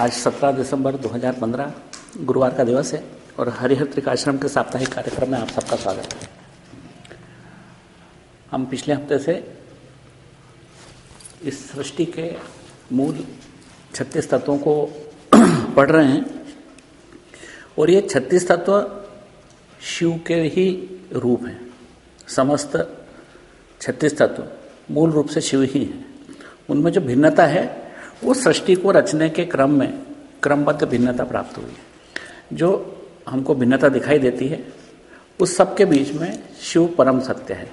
आज 17 दिसंबर 2015 गुरुवार का दिवस है और हरिहर त्रिकाश्रम के साप्ताहिक कार्यक्रम में आप सबका स्वागत है। हम पिछले हफ़्ते से इस सृष्टि के मूल छत्तीस तत्वों को पढ़ रहे हैं और ये छत्तीस तत्व शिव के ही रूप हैं। समस्त छत्तीस तत्व मूल रूप से शिव ही हैं। उनमें जो भिन्नता है वो सृष्टि को रचने के क्रम में क्रमबद्ध भिन्नता प्राप्त हुई है। जो हमको भिन्नता दिखाई देती है, उस सब के बीच में शिव परम सत्य है।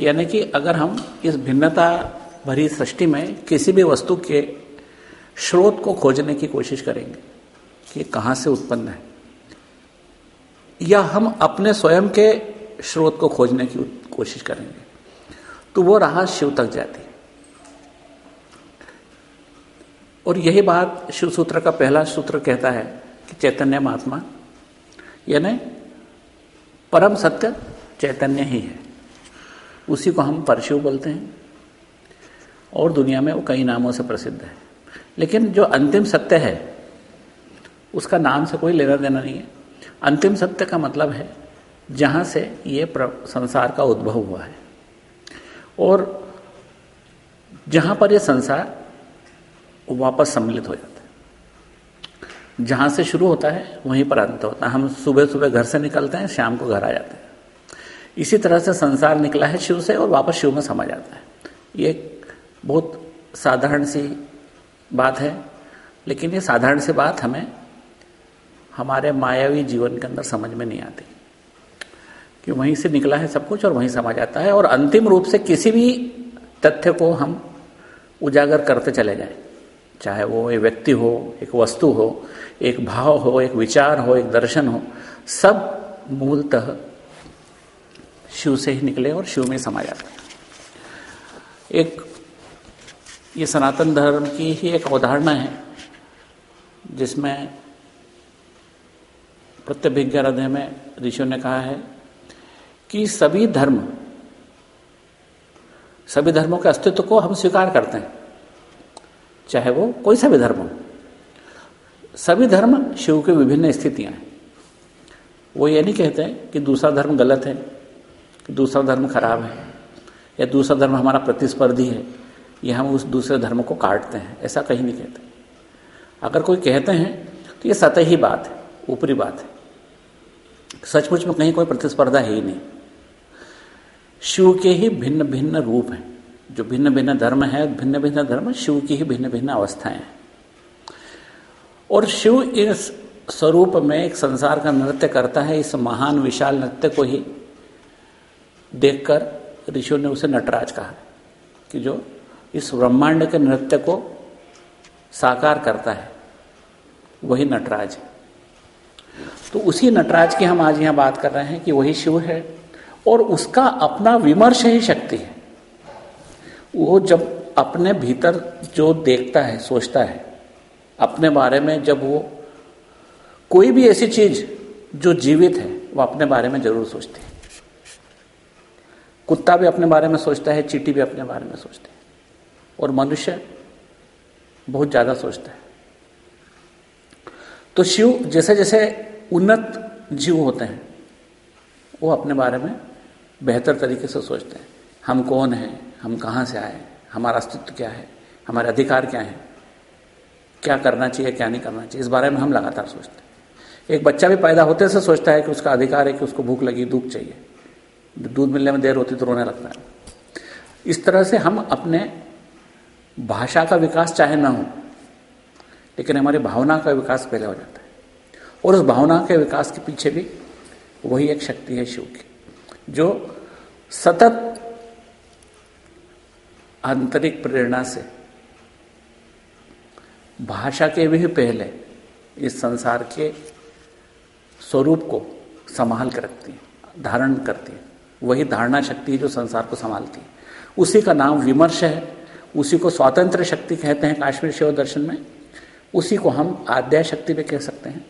यानी कि अगर हम इस भिन्नता भरी सृष्टि में किसी भी वस्तु के स्रोत को खोजने की कोशिश करेंगे कि कहाँ से उत्पन्न है, या हम अपने स्वयं के स्रोत को खोजने की कोशिश करेंगे तो वो राह शिव तक जाती और यही बात शिव सूत्र का पहला सूत्र कहता है कि चैतन्य महात्मा, यानी परम सत्य चैतन्य ही है। उसी को हम परशिव बोलते हैं और दुनिया में वो कई नामों से प्रसिद्ध है। लेकिन जो अंतिम सत्य है, उसका नाम से कोई लेना देना नहीं है। अंतिम सत्य का मतलब है जहाँ से ये संसार का उद्भव हुआ है। और जहाँ पर यह संसार वापस सम्मिलित हो जाता है। जहाँ से शुरू होता है, वहीं पर अंत होता है। हम सुबह सुबह घर से निकलते हैं, शाम को घर आ जाते हैं। इसी तरह से संसार निकला है शिव से और वापस शिव में समा जाता है। ये एक बहुत साधारण सी बात है, लेकिन ये साधारण सी बात हमें हमारे मायावी जीवन के अंदर समझ में नहीं आती कि वहीं से निकला है सब कुछ और वहीं समा जाता है। और अंतिम रूप से किसी भी तथ्य को हम उजागर करते चले जाएँ। चाहे वो एक व्यक्ति हो, एक वस्तु हो, एक भाव हो, एक विचार हो, एक दर्शन हो, सब मूलतः शिव से ही निकले और शिव में समा जाते हैं। एक, ये सनातन धर्म की ही एक अवधारणा है, जिसमें प्रत्यभिज्ञा में ऋषियों ने कहा है कि सभी धर्म, सभी धर्मों के अस्तित्व को हम स्वीकार करते हैं। चाहे वो कोई सा भी धर्म हो। सभी धर्म शिव की विभिन्न स्थितियाँ हैं। वो ये नहीं कहते हैं कि दूसरा धर्म गलत है, कि दूसरा धर्म खराब है, या दूसरा धर्म हमारा प्रतिस्पर्धी है। या हम उस दूसरे धर्म को काटते हैं, ऐसा कहीं नहीं कहते। अगर कोई कहते हैं तो ये सतही बात है, ऊपरी बात है। सचमुच में कहीं कोई प्रतिस्पर्धा है ही नहीं। शिव के ही भिन्न भिन्न रूप हैं। जो भिन्न भिन्न धर्म है भिन्न भिन्न धर्म शिव की ही भिन्न भिन्न अवस्थाएँ हैं। और शिव इस स्वरूप में एक संसार का नृत्य करता है, इस महान विशाल नृत्य को ही देखकर ऋषियों ने उसे नटराज कहा कि जो इस ब्रह्मांड के नृत्य को साकार करता है, वही नटराज है। तो उसी नटराज की हम आज यहाँ बात कर रहे हैं कि वही शिव है और उसका अपना विमर्श ही शक्ति है। वो जब अपने भीतर जो देखता है, सोचता है, अपने बारे में जब वो कोई भी ऐसी चीज़ जो जीवित है, वो अपने बारे में ज़रूर सोचती है। कुत्ता भी अपने बारे में सोचता है, चीटी भी अपने बारे में सोचती है। और मनुष्य बहुत ज़्यादा सोचता है। तो शिव जैसे जैसे उन्नत जीव होते हैं, वो अपने बारे में बेहतर तरीके से सोचते हैं। हम कौन हैं? हम कहाँ से आए? हमारा अस्तित्व क्या है? हमारे अधिकार क्या है? क्या करना चाहिए, क्या नहीं करना चाहिए? इस बारे में हम लगातार सोचते हैं। एक बच्चा भी पैदा होते से सोचता है कि उसका अधिकार है कि उसको भूख लगी, दूध चाहिए। दूध मिलने में देर होती तो रोने लगता है। इस तरह से हम अपने भाषा का विकास चाहे ना हो, लेकिन हमारी भावना का विकास पहले हो जाता है। और उस भावना के विकास के पीछे भी वही एक शक्ति है शिव की, जो सतत आंतरिक प्रेरणा से। भाषा के भी पहले इस संसार के स्वरूप को संभाल कर रखती है, धारण करती है। वही धारणा शक्ति है जो संसार को संभालती है। उसी का नाम विमर्श है, उसी को स्वातंत्र शक्ति कहते हैं काश्मीर शिव दर्शन में। उसी को हम आद्या शक्ति भी कह सकते हैं।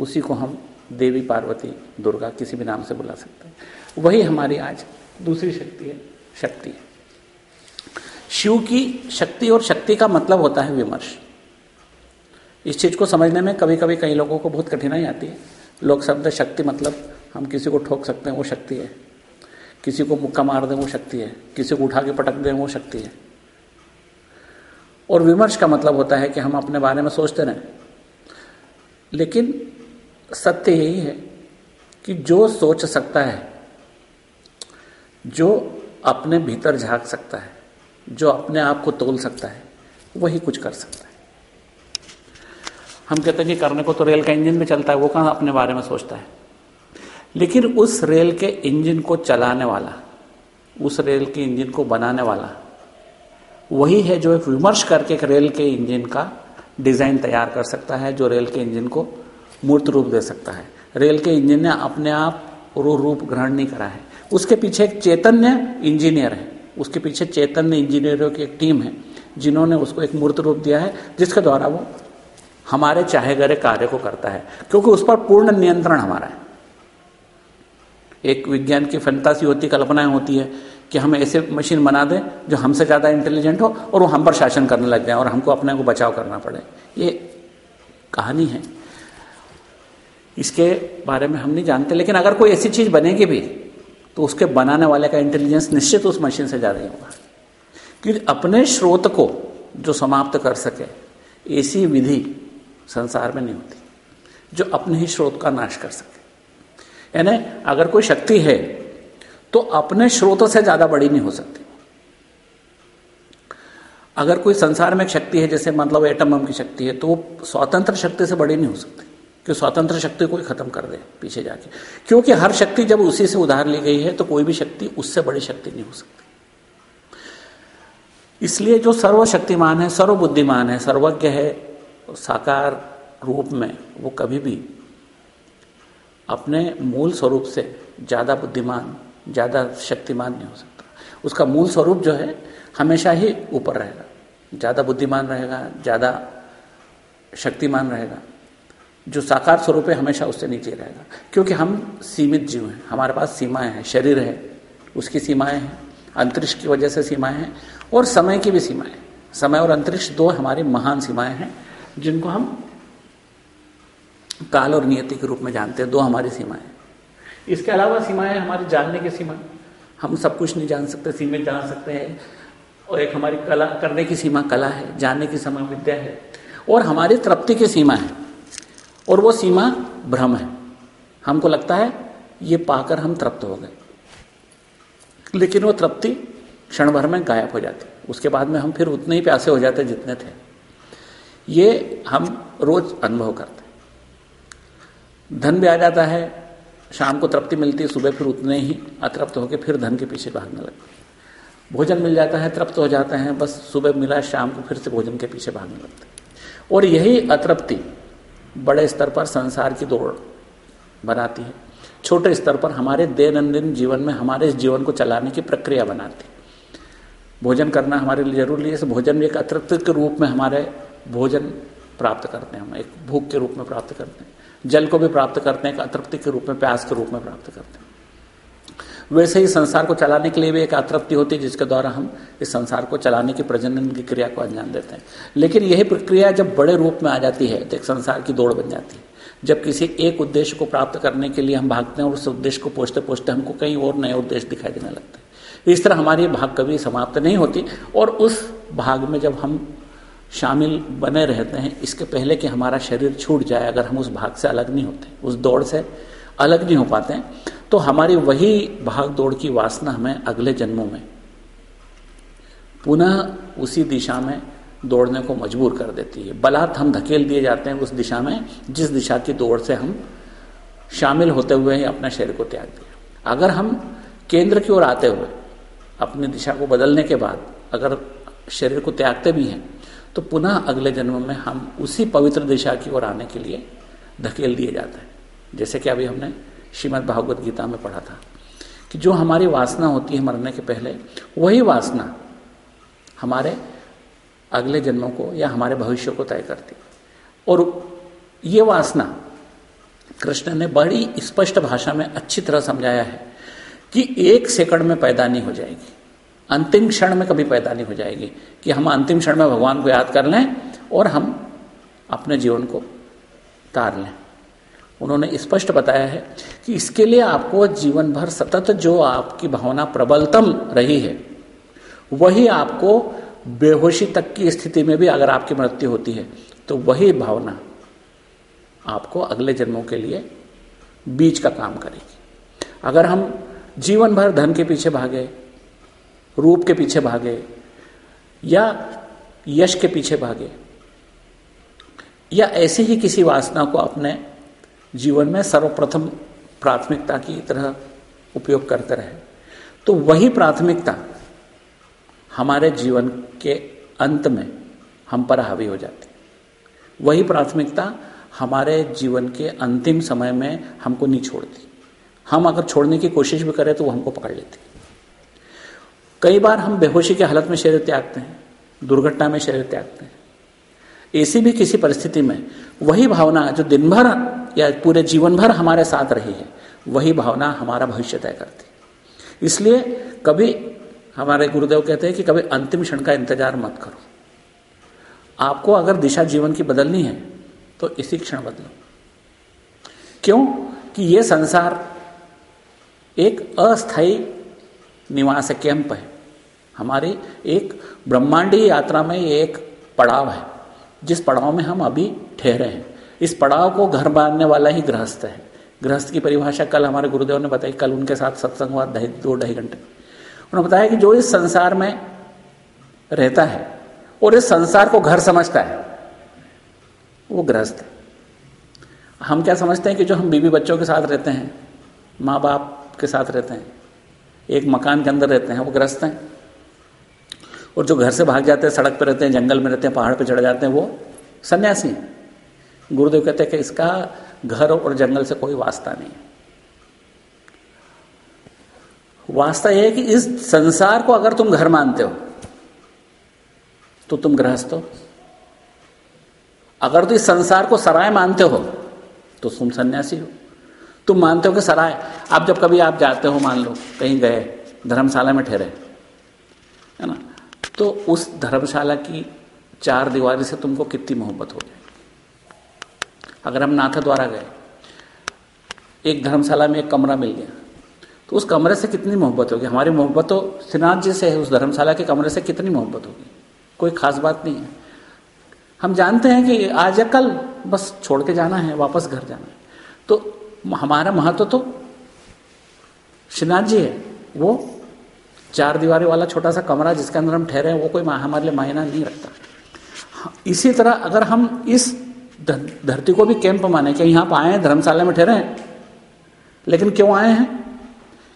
उसी को हम देवी पार्वती दुर्गा किसी भी नाम से बुला सकते हैं। वही हमारी आज दूसरी शक्ति है शक्ति है। शिव की शक्ति और शक्ति का मतलब होता है विमर्श। इस चीज़ को समझने में कभी कभी कई लोगों को बहुत कठिनाई आती है। लोग शब्द शक्ति मतलब हम किसी को ठोक सकते हैं, वो शक्ति है। किसी को मुक्का मार दें, वो शक्ति है। किसी को उठा के पटक दें, वो शक्ति है। और विमर्श का मतलब होता है कि हम अपने बारे में सोचते रहें। लेकिन सत्य यही है कि जो सोच सकता है, जो अपने भीतर झाँक सकता है जो अपने आप को तोल सकता है, वही कुछ कर सकता है। हम कहते हैं कि करने को तो रेल का इंजन में चलता है, वो कहाँ अपने बारे में सोचता है? लेकिन उस रेल के इंजन को चलाने वाला, उस रेल के इंजन को बनाने वाला, वही है जो एक विमर्श करके एक रेल के इंजन का डिज़ाइन तैयार कर सकता है, जो रेल के इंजन को मूर्त रूप दे सकता है। रेल के इंजन ने अपने आप रो रूप ग्रहण नहीं करा है। उसके पीछे एक चैतन्य इंजीनियर है। उसके पीछे चैतन्य इंजीनियरों की एक टीम है, जिन्होंने उसको एक मूर्त रूप दिया है, जिसके द्वारा वो हमारे चाहे गए कार्य को करता है। क्योंकि उस पर पूर्ण नियंत्रण हमारा है। एक विज्ञान की फंतासी होती, कल्पनाएँ होती है कि हम ऐसे मशीन बना दें जो हमसे ज़्यादा इंटेलिजेंट हो और वो हम पर शासन करने लग जाए और हमको अपने को बचाव करना पड़े। ये कहानी है। इसके बारे में हम नहीं जानते, लेकिन अगर कोई ऐसी चीज़ बनेगी भी तो उसके बनाने वाले का इंटेलिजेंस निश्चित उस मशीन से ज़्यादा ही होगा। कि अपने स्रोत को जो समाप्त कर सके, ऐसी विधि संसार में नहीं होती, जो अपने ही स्रोत का नाश कर सके। यानी अगर कोई शक्ति है तो अपने स्रोतों से ज़्यादा बड़ी नहीं हो सकती। अगर कोई संसार में एक शक्ति है, जैसे मतलब एटम बम की शक्ति है तो वो स्वतंत्र शक्ति से बड़ी नहीं हो सकती। कि स्वतंत्र शक्ति को ही खत्म कर दे पीछे जाके। क्योंकि हर शक्ति जब उसी से उधार ली गई है तो कोई भी शक्ति उससे बड़ी शक्ति नहीं हो सकती। इसलिए जो सर्वशक्तिमान है, सर्वबुद्धिमान है, सर्वज्ञ है, साकार रूप में वो कभी भी अपने मूल स्वरूप से ज़्यादा बुद्धिमान, ज़्यादा शक्तिमान नहीं हो सकता। उसका मूल स्वरूप जो है, हमेशा ही ऊपर रहेगा। ज़्यादा बुद्धिमान रहेगा, ज़्यादा शक्तिमान रहेगा। जो साकार स्वरूप है, हमेशा उससे नीचे रहेगा। क्योंकि हम सीमित जीव हैं, हमारे पास सीमाएँ हैं, शरीर है, उसकी सीमाएँ हैं, अंतरिक्ष की वजह से सीमाएँ हैं, और समय की भी सीमाएँ समय और अंतरिक्ष दो हमारी महान सीमाएँ हैं, जिनको हम काल और नियति के रूप में जानते हैं, दो हमारी सीमाएँ इसके अलावा सीमाएँ हमारी जानने की सीमा। हम सब कुछ नहीं जान सकते, सीमित जान सकते हैं, और एक हमारी कला करने की सीमा, कला है, जानने की सीमा विद्या है, और हमारी तृप्ति की सीमा है। और वो सीमा भ्रम है। हमको लगता है ये पाकर हम तृप्त हो गए। लेकिन वो तृप्ति क्षण भर में गायब हो जाती। उसके बाद में हम फिर उतने ही प्यासे हो जाते जितने थे। ये हम रोज अनुभव करते धन भी आ जाता है, शाम को तृप्ति मिलती है सुबह फिर उतने ही अतृप्त होकर फिर धन के पीछे भागने लगते भोजन मिल जाता है, तृप्त हो जाते हैं, बस सुबह मिला, शाम को फिर से भोजन के पीछे भागने लगते और यही अतृप्ति बड़े स्तर पर संसार की दौड़ बनाती है। छोटे स्तर पर हमारे दैनंदिन जीवन में हमारे इस जीवन को चलाने की प्रक्रिया बनाती है। भोजन करना हमारे लिए ज़रूरी है। भोजन एक अतिरिक्त के रूप में हमारे भोजन प्राप्त करते हैं हम, एक भूख के रूप में प्राप्त करते हैं। जल को भी प्राप्त करते हैं, एक अतृप्ति के रूप में, प्यास के रूप में प्राप्त करते हैं। वैसे ही संसार को चलाने के लिए भी एक अतृप्ति होती है, जिसके द्वारा हम इस संसार को चलाने की प्रजनन की क्रिया को अंजाम देते हैं। लेकिन यही प्रक्रिया जब बड़े रूप में आ जाती है तो एक संसार की दौड़ बन जाती है। जब किसी एक उद्देश्य को प्राप्त करने के लिए हम भागते हैं और उस उद्देश्य को पोषते पोषते हमको कई और नए उद्देश्य दिखाई देने लगते हैं। इस तरह हमारी भाग कभी समाप्त नहीं होती और उस भाग में जब हम शामिल बने रहते हैं, इसके पहले कि हमारा शरीर छूट जाए, अगर हम उस भाग से अलग नहीं होते, उस दौड़ से अलग नहीं हो पाते हैं। तो हमारी वही भाग दौड़ की वासना हमें अगले जन्मों में पुनः उसी दिशा में दौड़ने को मजबूर कर देती है। बलात् हम धकेल दिए जाते हैं उस दिशा में, जिस दिशा की दौड़ से हम शामिल होते हुए ही अपने शरीर को त्याग दिया। अगर हम केंद्र की ओर आते हुए अपनी दिशा को बदलने के बाद अगर शरीर को त्यागते भी हैं तो पुनः अगले जन्म में हम उसी पवित्र दिशा की ओर आने के लिए धकेल दिए जाते हैं। जैसे कि अभी हमने श्रीमद भागवत गीता में पढ़ा था, कि जो हमारी वासना होती है मरने के पहले, वही वासना हमारे अगले जन्मों को या हमारे भविष्य को तय करती और ये वासना कृष्ण ने बड़ी स्पष्ट भाषा में अच्छी तरह समझाया है कि एक सेकंड में पैदा नहीं हो जाएगी, अंतिम क्षण में कभी पैदा नहीं हो जाएगी, कि हम अंतिम क्षण में भगवान को याद कर लें और हम अपने जीवन को तार लें। उन्होंने स्पष्ट बताया है कि इसके लिए आपको जीवन भर सतत जो आपकी भावना प्रबलतम रही है, वही आपको बेहोशी तक की स्थिति में भी अगर आपकी मृत्यु होती है तो वही भावना आपको अगले जन्मों के लिए बीज का काम करेगी। अगर हम जीवन भर धन के पीछे भागे, रूप के पीछे भागे, या यश के पीछे भागे, या ऐसे ही किसी वासना को अपने जीवन में सर्वप्रथम प्राथमिकता की तरह उपयोग करते रहे। तो वही प्राथमिकता हमारे जीवन के अंत में हम पर हावी हो जाती। वही प्राथमिकता हमारे जीवन के अंतिम समय में हमको नहीं छोड़ती। हम अगर छोड़ने की कोशिश भी करें तो वो हमको पकड़ लेती। कई बार हम बेहोशी की हालत में शरीर त्यागते हैं, दुर्घटना में शरीर त्यागते हैं। ऐसी भी किसी परिस्थिति में वही भावना जो दिन भर या पूरे जीवन भर हमारे साथ रही है, वही भावना हमारा भविष्य तय करती इसलिए कभी हमारे गुरुदेव कहते हैं कि कभी अंतिम क्षण का इंतज़ार मत करो। आपको अगर दिशा जीवन की बदलनी है तो इसी क्षण बदलो। क्यों? कि यह संसार एक अस्थाई निवास कैंप है। हमारी एक ब्रह्मांडीय यात्रा में एक पड़ाव है। जिस पड़ाव में हम अभी ठहरे हैं। इस पड़ाव को घर बांधने वाला ही गृहस्थ है। गृहस्थ की परिभाषा कल हमारे गुरुदेव ने बताई, कल उनके साथ सत्संग हुआ ढाई दो ढाई घंटे। उन्होंने बताया कि जो इस संसार में रहता है और इस संसार को घर समझता है, वो गृहस्थ है। हम क्या समझते हैं कि जो हम बीवी बच्चों के साथ रहते हैं, माँ बाप के साथ रहते हैं, एक मकान के अंदर रहते हैं, वो ग्रस्त हैं? और जो घर से भाग जाते हैं, सड़क पर रहते हैं, जंगल में रहते हैं, पहाड़ पर चढ़ जाते हैं, वो सन्यासी हैं। गुरुदेव कहते हैं कि इसका घर और जंगल से कोई वास्ता नहीं है। वास्ता यह है कि इस संसार को अगर तुम घर मानते हो तो तुम गृहस्थ हो। अगर तो इस संसार को सराय मानते हो तो तुम सन्यासी हो। तुम मानते हो कि सराय आप जब कभी आप जाते हो, मान लो, कहीं गए, धर्मशाला में ठहरे, है ना? तो उस धर्मशाला की चार दीवारी से तुमको कितनी मोहब्बत हो जाएगी? अगर हम नाथा द्वारा गए, एक धर्मशाला में एक कमरा मिल गया तो उस कमरे से कितनी मोहब्बत होगी? हमारी मोहब्बत तो श्रीनाथ जी से है, उस धर्मशाला के कमरे से कितनी मोहब्बत होगी? कोई खास बात नहीं है। हम जानते हैं कि आज या कल बस छोड़ के जाना है, वापस घर जाना है। तो हमारा महत्व तो श्रीनाथ जी है, वो चार दीवारी वाला छोटा सा कमरा जिसके अंदर हम ठहरे हैं वो कोई हमारे लिए मायना नहीं रखता। हाँ, इसी तरह अगर हम इस धरती को भी कैंप माने कि यहाँ पर आए हैं धर्मशाला में ठहरे हैं लेकिन क्यों आए हैं?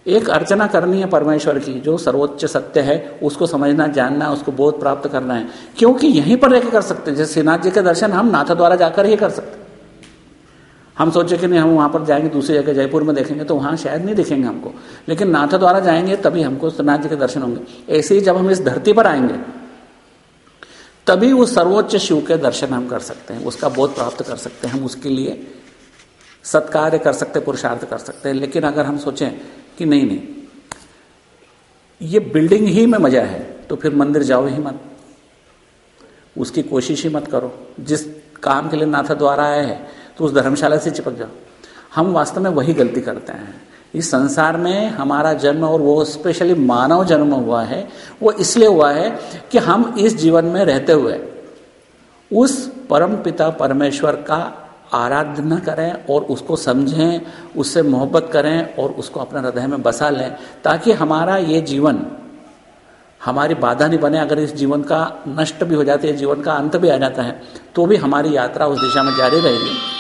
एक अर्चना करनी है परमेश्वर की जो सर्वोच्च सत्य है उसको समझना जानना उसको बोध प्राप्त करना है। क्योंकि यहीं पर रहकर कर सकते हैं। जैसे श्रीनाथ जी के दर्शन हम नाथा द्वारा जाकर ही कर सकते हम सोचे कि नहीं, हम वहाँ पर जाएँगे, दूसरी जगह जयपुर में देखेंगे तो वहाँ शायद नहीं दिखेंगे हमको। लेकिन नाथा द्वारा जाएँगे, तभी हमको श्रीनाथ जी के दर्शन होंगे। ऐसे ही जब हम इस धरती पर आएँगे, तभी उस सर्वोच्च शिव के दर्शन हम कर सकते हैं, उसका बोध प्राप्त कर सकते हैं हम उसके लिए। सत्कार्य कर सकते पुरुषार्थ कर सकते हैं। लेकिन अगर हम सोचें कि नहीं नहीं, ये बिल्डिंग ही में मज़ा है तो फिर मंदिर जाओ ही मत। उसकी कोशिश ही मत करो। जिस काम के लिए नाथा द्वारा आया है तो उस धर्मशाला से चिपक जाओ। हम वास्तव में वही गलती करते हैं। इस संसार में हमारा जन्म और वो स्पेशली मानव जन्म हुआ है, वो इसलिए हुआ है कि हम इस जीवन में रहते हुए उस परम पिता परमेश्वर का आराधना करें और उसको समझें, उससे मोहब्बत करें और उसको अपने हृदय में बसा लें, ताकि हमारा ये जीवन, हमारी बाधा नहीं बने, अगर इस जीवन का नष्ट भी हो जाती है जीवन का अंत भी आ जाता है तो भी हमारी यात्रा उस दिशा में जारी रहेगी।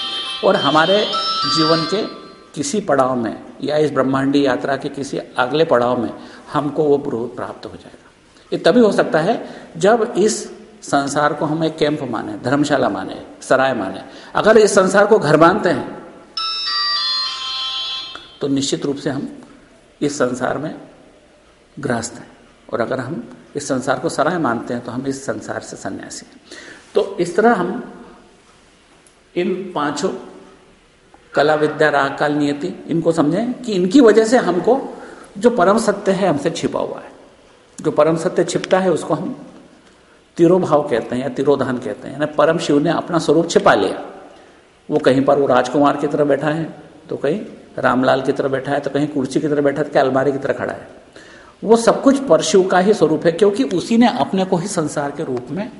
और हमारे जीवन के किसी पड़ाव में या इस ब्रह्मांडी यात्रा के किसी अगले पड़ाव में हमको वो ब्रोध प्राप्त हो जाएगा। ये तभी हो सकता है जब इस संसार को हम एक कैंप माने, धर्मशाला माने, सराय माने। अगर इस संसार को घर मानते हैं तो निश्चित रूप से हम इस संसार में ग्रस्त हैं। और अगर हम इस संसार को सराय मानते हैं तो हम इस संसार से सन्यासी हैं। तो इस तरह हम इन पाँचों कला विद्या राग काल नियति, इनको समझें कि इनकी वजह से हमको जो परम सत्य है हमसे छिपा हुआ है। जो परम सत्य छिपता है उसको हम तिरोभाव कहते हैं या तिरोधान कहते हैं। यानी परम शिव ने अपना स्वरूप छिपा लिया। वो कहीं पर वो राजकुमार की तरह बैठा है तो कहीं रामलाल की तरह बैठा है तो कहीं कुर्सी की तरह बैठा है तो अलमारी की तरह खड़ा है। वो सब कुछ परशु का ही स्वरूप है, क्योंकि उसी ने अपने को ही संसार के रूप में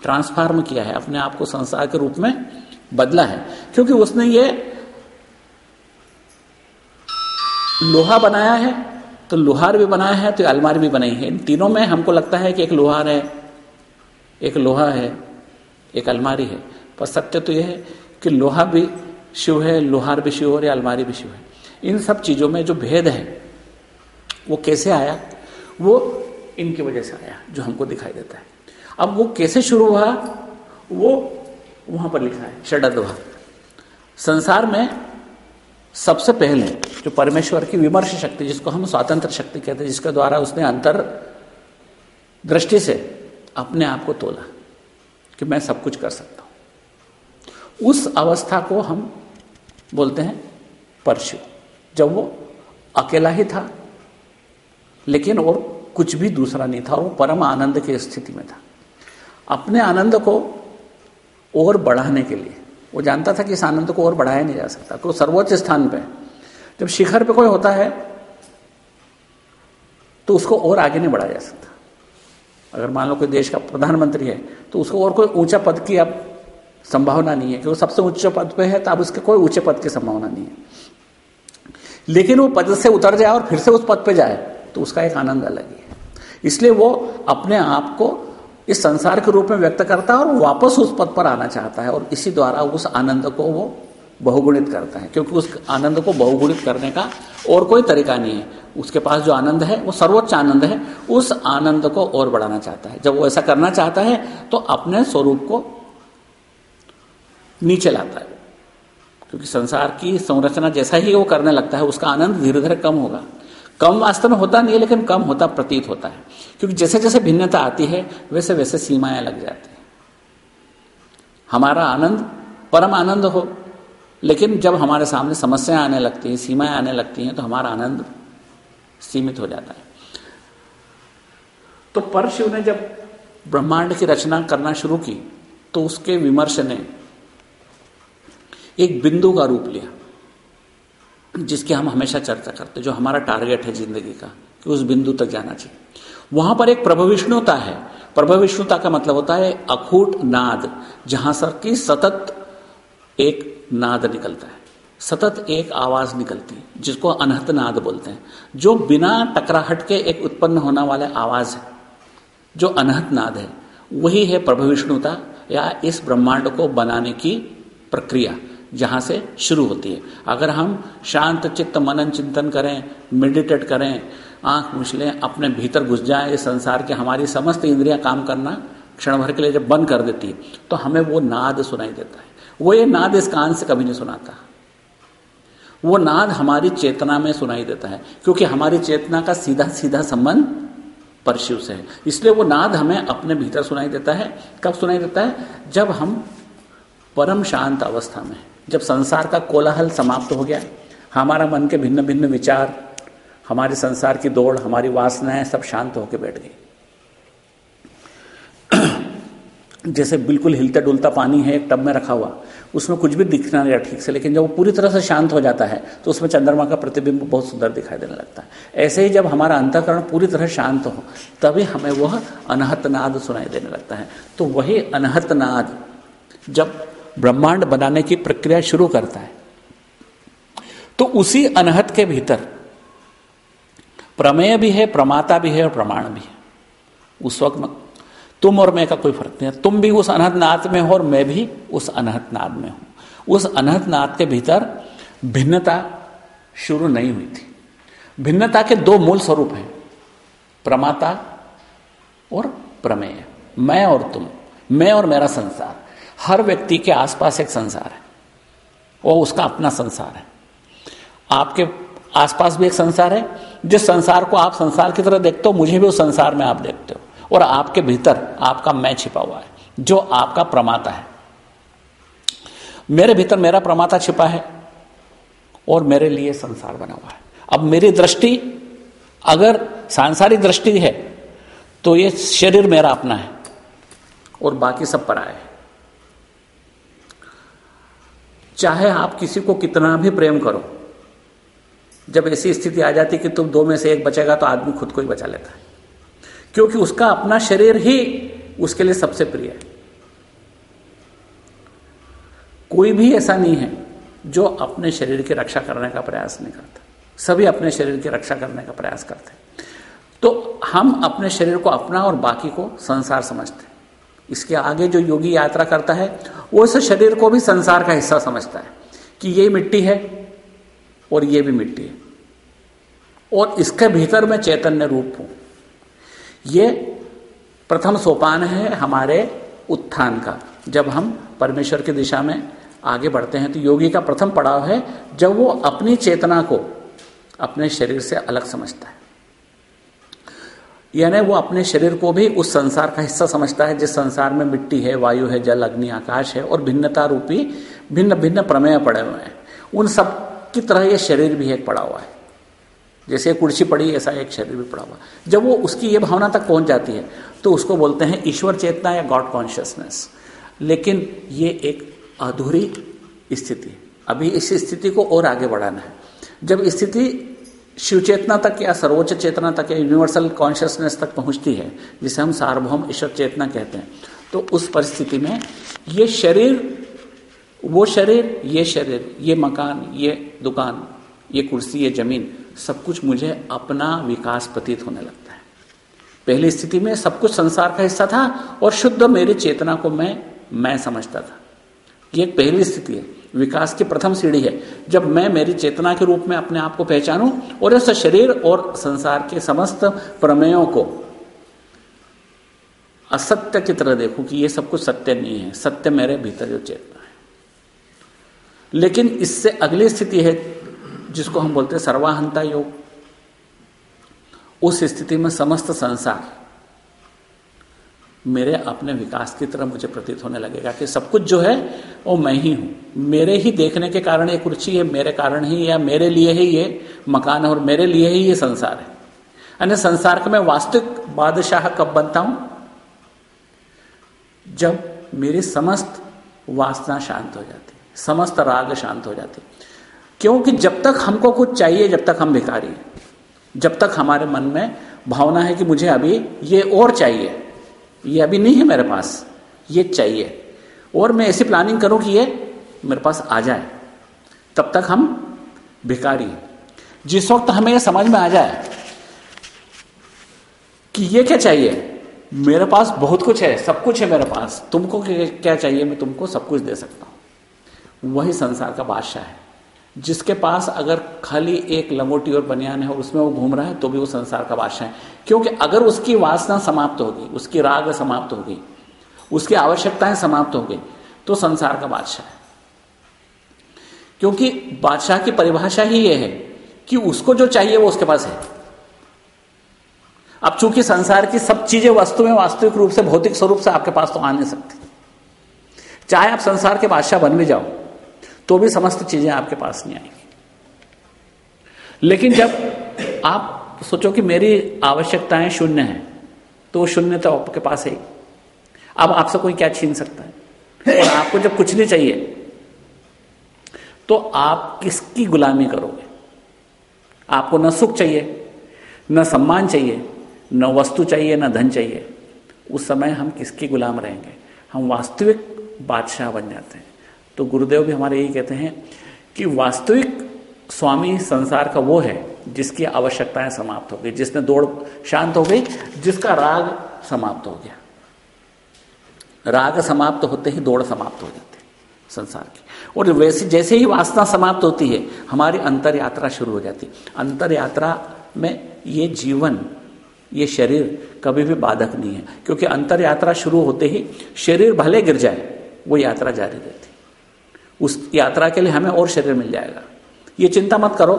ट्रांसफार्म किया है। अपने आप को संसार के रूप में बदला है। क्योंकि उसने ये लोहा बनाया है तो लोहार भी बनाया है तो अलमारी भी बनाई है। इन तीनों में हमको लगता है कि एक लोहार है, एक लोहा है, एक अलमारी है। पर सत्य तो यह है कि लोहा भी शिव है, लोहार भी शिव और अलमारी भी शिव है। इन सब चीज़ों में जो भेद है, वो कैसे आया? वो इनकी वजह से आया, जो हमको दिखाई देता है। अब वो कैसे शुरू हुआ? वो वहाँ पर लिखा है। षडद्वा संसार में सबसे पहले जो परमेश्वर की विमर्श शक्ति, जिसको हम स्वतंत्र शक्ति कहते हैं, जिसके द्वारा उसने अंतर दृष्टि से अपने आप को तोला कि मैं सब कुछ कर सकता हूँ। उस अवस्था को हम बोलते हैं परशु। जब वो अकेला ही था, लेकिन और कुछ भी दूसरा नहीं था वो परम आनंद की स्थिति में था। अपने आनंद को और बढ़ाने के लिए। वो जानता था कि इस आनंद को और बढ़ाया नहीं जा सकता। तो सर्वोच्च स्थान पे, जब शिखर पे कोई होता है तो उसको और आगे नहीं बढ़ाया जा सकता। अगर मान लो कोई देश का प्रधानमंत्री है तो उसको और कोई ऊँचा पद की अब संभावना नहीं है कि वो सबसे उच्च पद पे है तो अब उसके कोई ऊँचे पद की संभावना नहीं है। लेकिन वो पद से उतर जाए और फिर से उस पद पे जाए तो उसका एक आनंद अलग ही है। इसलिए वो अपने आप को इस संसार के रूप में व्यक्त करता है और वापस उस पद पर आना चाहता है। और इसी द्वारा उस आनंद को वो बहुगुणित करता है। क्योंकि उस आनंद को बहुगुणित करने का और कोई तरीका नहीं है। उसके पास जो आनंद है, वो सर्वोच्च आनंद है, उस आनंद को और बढ़ाना चाहता है। जब वो ऐसा करना चाहता है तो अपने स्वरूप को नीचे लाता है। क्योंकि संसार की संरचना जैसा ही वो करने लगता है, उसका आनंद धीरे धीरे कम होगा। कम वास्तव में होता नहीं है, लेकिन कम होता, प्रतीत होता है। क्योंकि जैसे जैसे भिन्नता आती है, वैसे वैसे सीमाएँ लग जाती हैं। हमारा आनंद, परम आनंद हो, लेकिन जब हमारे सामने समस्याएँ आने लगती हैं, सीमाएँ आने लगती हैं तो हमारा आनंद सीमित हो जाता है। तो परशिव ने जब ब्रह्मांड की रचना करना शुरू की तो उसके विमर्श ने एक बिंदु का रूप लिया। जिसकी हम हमेशा चर्चा करते जो हमारा टारगेट है ज़िंदगी का, कि उस बिंदु तक जाना चाहिए। वहाँ पर एक प्रभविष्णुता है। प्रभविष्णुता का मतलब होता है अखूट नाद, जहाँ सर की सतत एक नाद निकलता है। सतत एक आवाज़ निकलती है, जिसको अनहत नाद बोलते हैं। जो बिना टकराहट के एक उत्पन्न होने वाले आवाज़ है, जो अनहत नाद है, वही है प्रभविष्णुता या इस ब्रह्मांड को बनाने की प्रक्रिया। जहाँ से शुरू होती है। अगर हम शांत चित्त, मनन, चिंतन करें मेडिटेट करें, आँख मुछ लें अपने भीतर घुस जाए, इस संसार के हमारी समस्त इंद्रियाँ काम करना क्षण भर के लिए जब बंद कर देती है तो हमें वो नाद सुनाई देता है। वो ये नाद इस कान से कभी नहीं सुनाता। वो नाद हमारी चेतना में सुनाई देता है, क्योंकि हमारी चेतना का सीधा सीधा संबंध परशिव से है। इसलिए वो नाद हमें अपने भीतर सुनाई देता है। कब सुनाई देता है? जब हम परम शांत अवस्था में। जब संसार का कोलाहल समाप्त हो गया, हमारा मन के भिन्न भिन्न विचार, हमारे संसार की दौड़, हमारी वासनाएँ सब शांत होकर बैठ गई। जैसे बिल्कुल हिलता डुलता पानी है एक टब में रखा हुआ, उसमें कुछ भी दिखना नहीं ठीक से, लेकिन जब वो पूरी तरह से शांत हो जाता है तो उसमें चंद्रमा का प्रतिबिंब बहुत सुंदर दिखाई देने लगता है। ऐसे ही जब हमारा अंतकरण पूरी तरह शांत हो, तभी हमें वह अनहतनाद सुनाई देने लगता है। तो वही अनहतनाद, जब ब्रह्मांड बनाने की प्रक्रिया शुरू करता है। तो उसी अनहत के भीतर प्रमेय भी है, प्रमाता भी है और प्रमाण भी है। उस वक्त तुम और मैं का कोई फ़र्क नहीं है। तुम भी उस अनहत नाद में हो और मैं भी उस अनहत नाद में हूँ। उस अनहत नाद के भीतर भिन्नता शुरू नहीं हुई थी। भिन्नता के दो मूल स्वरूप हैं, प्रमाता और प्रमेय। मैं और तुम, मैं और मेरा संसार। हर व्यक्ति के आसपास एक संसार है। वो उसका अपना संसार है। आपके आसपास भी एक संसार है। जिस संसार को आप संसार की तरह देखते हो, मुझे भी उस संसार में आप देखते हो। और आपके भीतर आपका मैं छिपा हुआ है, जो आपका प्रमाता है। मेरे भीतर मेरा प्रमाता छिपा है और मेरे लिए संसार बना हुआ है। अब मेरी दृष्टि, अगर सांसारिक दृष्टि है तो ये शरीर मेरा अपना है और बाकी सब पराए है। चाहे आप किसी को कितना भी प्रेम करो, जब ऐसी स्थिति आ जाती कि तुम दो में से एक बचेगा तो आदमी खुद को ही बचा लेता है। क्योंकि उसका अपना शरीर ही उसके लिए सबसे प्रिय है। कोई भी ऐसा नहीं है जो अपने शरीर की रक्षा करने का प्रयास नहीं करता। सभी अपने शरीर की रक्षा करने का प्रयास करते हैं। तो हम अपने शरीर को अपना और बाकी को संसार समझते हैं। इसके आगे जो योगी यात्रा करता है, वो इस शरीर को भी संसार का हिस्सा समझता है कि ये मिट्टी है और ये भी मिट्टी है। और इसके भीतर मैं चैतन्य रूप हूँ। ये प्रथम सोपान है हमारे उत्थान का। जब हम परमेश्वर की दिशा में आगे बढ़ते हैं तो योगी का प्रथम पड़ाव है जब वो अपनी चेतना को अपने शरीर से अलग समझता है। यानी वो अपने शरीर को भी उस संसार का हिस्सा समझता है, जिस संसार में मिट्टी है, वायु है, जल, अग्नि, आकाश है, और भिन्नता रूपी, भिन्न भिन्न प्रमेय पड़े हुए हैं। उन सब की तरह ये शरीर भी एक पड़ा हुआ है। जैसे कुर्सी पड़ी, ऐसा एक शरीर भी पड़ा हुआ जब वो उसकी ये भावना तक पहुँच जाती है तो उसको बोलते हैं ईश्वर चेतना या गॉड कॉन्शियसनेस। लेकिन ये एक अधूरी स्थिति अभी इस स्थिति को और आगे बढ़ाना है। जब स्थिति शिव चेतना तक या सर्वोच्च चेतना तक या यूनिवर्सल कॉन्शियसनेस तक पहुँचती है, जिसे हम सार्वभौम ईश्वर चेतना कहते हैं। तो उस परिस्थिति में ये शरीर, वो शरीर, ये शरीर, ये मकान, ये दुकान, ये कुर्सी, ये ज़मीन, सब कुछ मुझे अपना विकास प्रतीत होने लगता है। पहली स्थिति में सब कुछ संसार का हिस्सा था और शुद्ध मेरी चेतना को मैं मैं समझता था। ये एक पहली स्थिति है। विकास की प्रथम सीढ़ी है। जब मैं मेरी चेतना के रूप में अपने आप को पहचानूं और इस शरीर और संसार के समस्त प्रमेयों को असत्य की तरह देखूँ कि ये सब कुछ सत्य नहीं है, सत्य मेरे भीतर जो चेतना है। लेकिन इससे अगली स्थिति है, जिसको हम बोलते हैं सर्वाहंता योग। उस स्थिति में समस्त संसार मेरे अपने विकास की तरह मुझे प्रतीत होने लगेगा कि सब कुछ जो है, वो मैं ही हूँ। मेरे ही देखने के कारण ये कुर्सी है, मेरे कारण ही या मेरे लिए ही ये मकान है और मेरे लिए ही ये संसार है। अन्य संसार का मैं वास्तविक बादशाह कब बनता हूँ? जब मेरी समस्त वासना शांत हो जाती समस्त राग शांत हो जाती क्योंकि जब तक हमको कुछ चाहिए, जब तक हम भिखारी जब तक हमारे मन में भावना है कि मुझे अभी ये और चाहिए। ये अभी नहीं है मेरे पास, ये चाहिए। और मैं ऐसी प्लानिंग करूँ कि ये मेरे पास आ जाए। तब तक हम भिकारी जिस वक्त हमें यह समझ में आ जाए कि ये क्या चाहिए, मेरे पास बहुत कुछ है, सब कुछ है मेरे पास, तुमको क्या चाहिए, मैं तुमको सब कुछ दे सकता हूँ। वही संसार का बादशाह है। जिसके पास अगर खाली एक लंगोटी और बनियान है और उसमें वो घूम रहा है तो भी वो संसार का बादशाह है। क्योंकि अगर उसकी वासना समाप्त होगी उसकी राग समाप्त होगी उसकी आवश्यकताएँ समाप्त होगी तो संसार का बादशाह है। क्योंकि बादशाह की परिभाषा ही यह है कि उसको जो चाहिए वो उसके पास है। अब चूँकि संसार की सब चीज़ें वस्तुएँ वास्तविक रूप से, भौतिक स्वरूप से आपके पास तो आ नहीं सकती। चाहे आप संसार के बादशाह बन भी जाओ तो भी समस्त चीज़ें आपके पास नहीं आएँगी। लेकिन जब आप सोचो कि मेरी आवश्यकताएँ शून्य है तो वो शून्य तो आपके पास है। अब आपसे कोई क्या छीन सकता है? और आपको जब कुछ नहीं चाहिए तो आप किसकी गुलामी करोगे? आपको न सुख चाहिए, न सम्मान चाहिए, न वस्तु चाहिए, न धन चाहिए। उस समय हम किसकी गुलाम रहेंगे? हम वास्तविक बादशाह बन जाते हैं। तो गुरुदेव भी हमारे यही कहते हैं कि वास्तविक स्वामी संसार का वो है जिसकी आवश्यकताएँ समाप्त हो गई जिसने दौड़ शांत हो गई, जिसका राग समाप्त हो गया। राग समाप्त होते ही दौड़ समाप्त हो जाती है संसार की। और वैसे जैसे ही वासना समाप्त होती है, हमारी अंतर यात्रा शुरू हो जाती है। अंतर यात्रा में ये जीवन, ये शरीर कभी भी बाधक नहीं है, क्योंकि अंतर यात्रा शुरू होते ही शरीर भले गिर जाए, वो यात्रा जारी रहती उस यात्रा के लिए हमें और शरीर मिल जाएगा। ये चिंता मत करो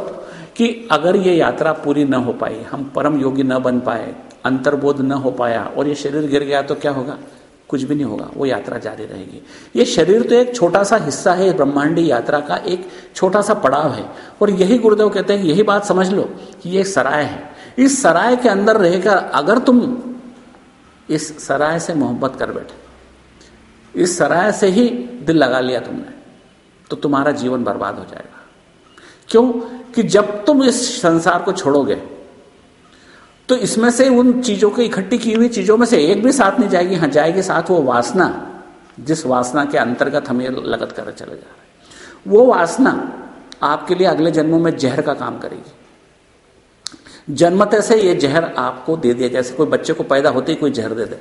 कि अगर ये यात्रा पूरी न हो पाई, हम परम योगी न बन पाए, अंतर्बोध न हो पाया और ये शरीर गिर गया तो क्या होगा? कुछ भी नहीं होगा, वो यात्रा जारी रहेगी। ये शरीर तो एक छोटा सा हिस्सा है ब्रह्मांडी यात्रा का एक छोटा सा पड़ाव है। और यही गुरुदेव कहते हैं यही बात समझ लो कि ये सराय है। इस सराय के अंदर रहकर अगर तुम इस सराय से मोहब्बत कर बैठे, इस सराय से ही दिल लगा लिया तुमने तो तुम्हारा जीवन बर्बाद हो जाएगा। क्यों? कि जब तुम इस संसार को छोड़ोगे तो इसमें से उन चीज़ों की इकट्ठी की हुई चीज़ों में से एक भी साथ नहीं जाएगी। हाँ जाएगी साथ वो वासना, जिस वासना के अंतर्गत हम लगत कर चले जा रहे वो वासना आपके लिए अगले जन्मों में जहर का काम करेगी। जन्मते से ये जहर आपको दे दिया, जैसे कोई बच्चे को पैदा होते ही कोई जहर दे दे,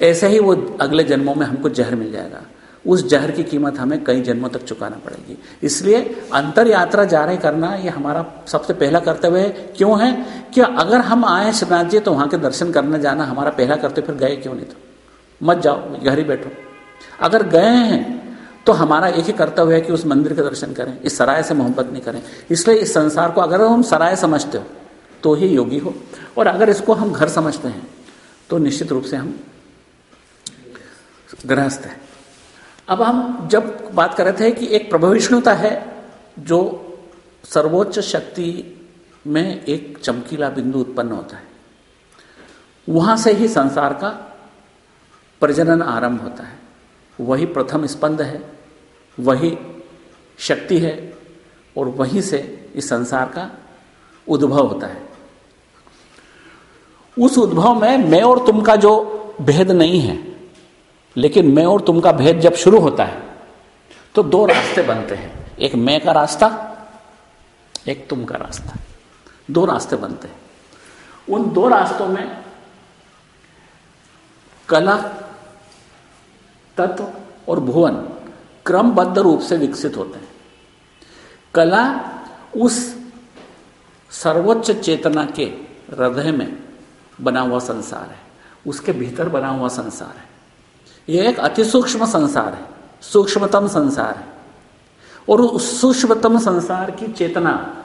ऐसे ही वो अगले जन्मों में हमको जहर मिल जाएगा। उस जहर की कीमत हमें कई जन्मों तक चुकाना पड़ेगी। इसलिए अंतर यात्रा जारी करना ये हमारा सबसे पहला कर्तव्य है। क्यों है? कि अगर हम आए श्रीनाथ जी तो वहाँ के दर्शन करने जाना हमारा पहला कर्तव्य, फिर गए क्यों नहीं तो? मत जाओ, घर ही बैठो। अगर गए हैं तो हमारा एक ही कर्तव्य है कि उस मंदिर के दर्शन करें, इस सराय से मोहब्बत नहीं करें। इसलिए इस संसार को अगर हम सराय समझते हो तो ही योगी हो। और अगर इसको हम घर समझते हैं तो निश्चित रूप से हम गृहस्थ हैं। अब हम जब बात कर रहे थे कि एक प्रभविष्णुता है, जो सर्वोच्च शक्ति में एक चमकीला बिंदु उत्पन्न होता है, वहाँ से ही संसार का प्रजनन आरंभ होता है। वही प्रथम स्पंद है, वही शक्ति है, और वहीं से इस संसार का उद्भव होता है। उस उद्भव में मैं और तुम का जो भेद नहीं है लेकिन मैं और तुम का भेद जब शुरू होता है तो दो रास्ते बनते हैं। एक मैं का रास्ता, एक तुम का रास्ता। दो रास्ते बनते हैं। उन दो रास्तों में कला, तत्व और भुवन क्रमबद्ध रूप से विकसित होते हैं। कला उस सर्वोच्च चेतना के हृदय में बना हुआ संसार है। उसके भीतर बना हुआ संसार है। यह एक अति सूक्ष्म संसार है, सूक्ष्मतम संसार है। और उस सूक्ष्मतम संसार की चेतना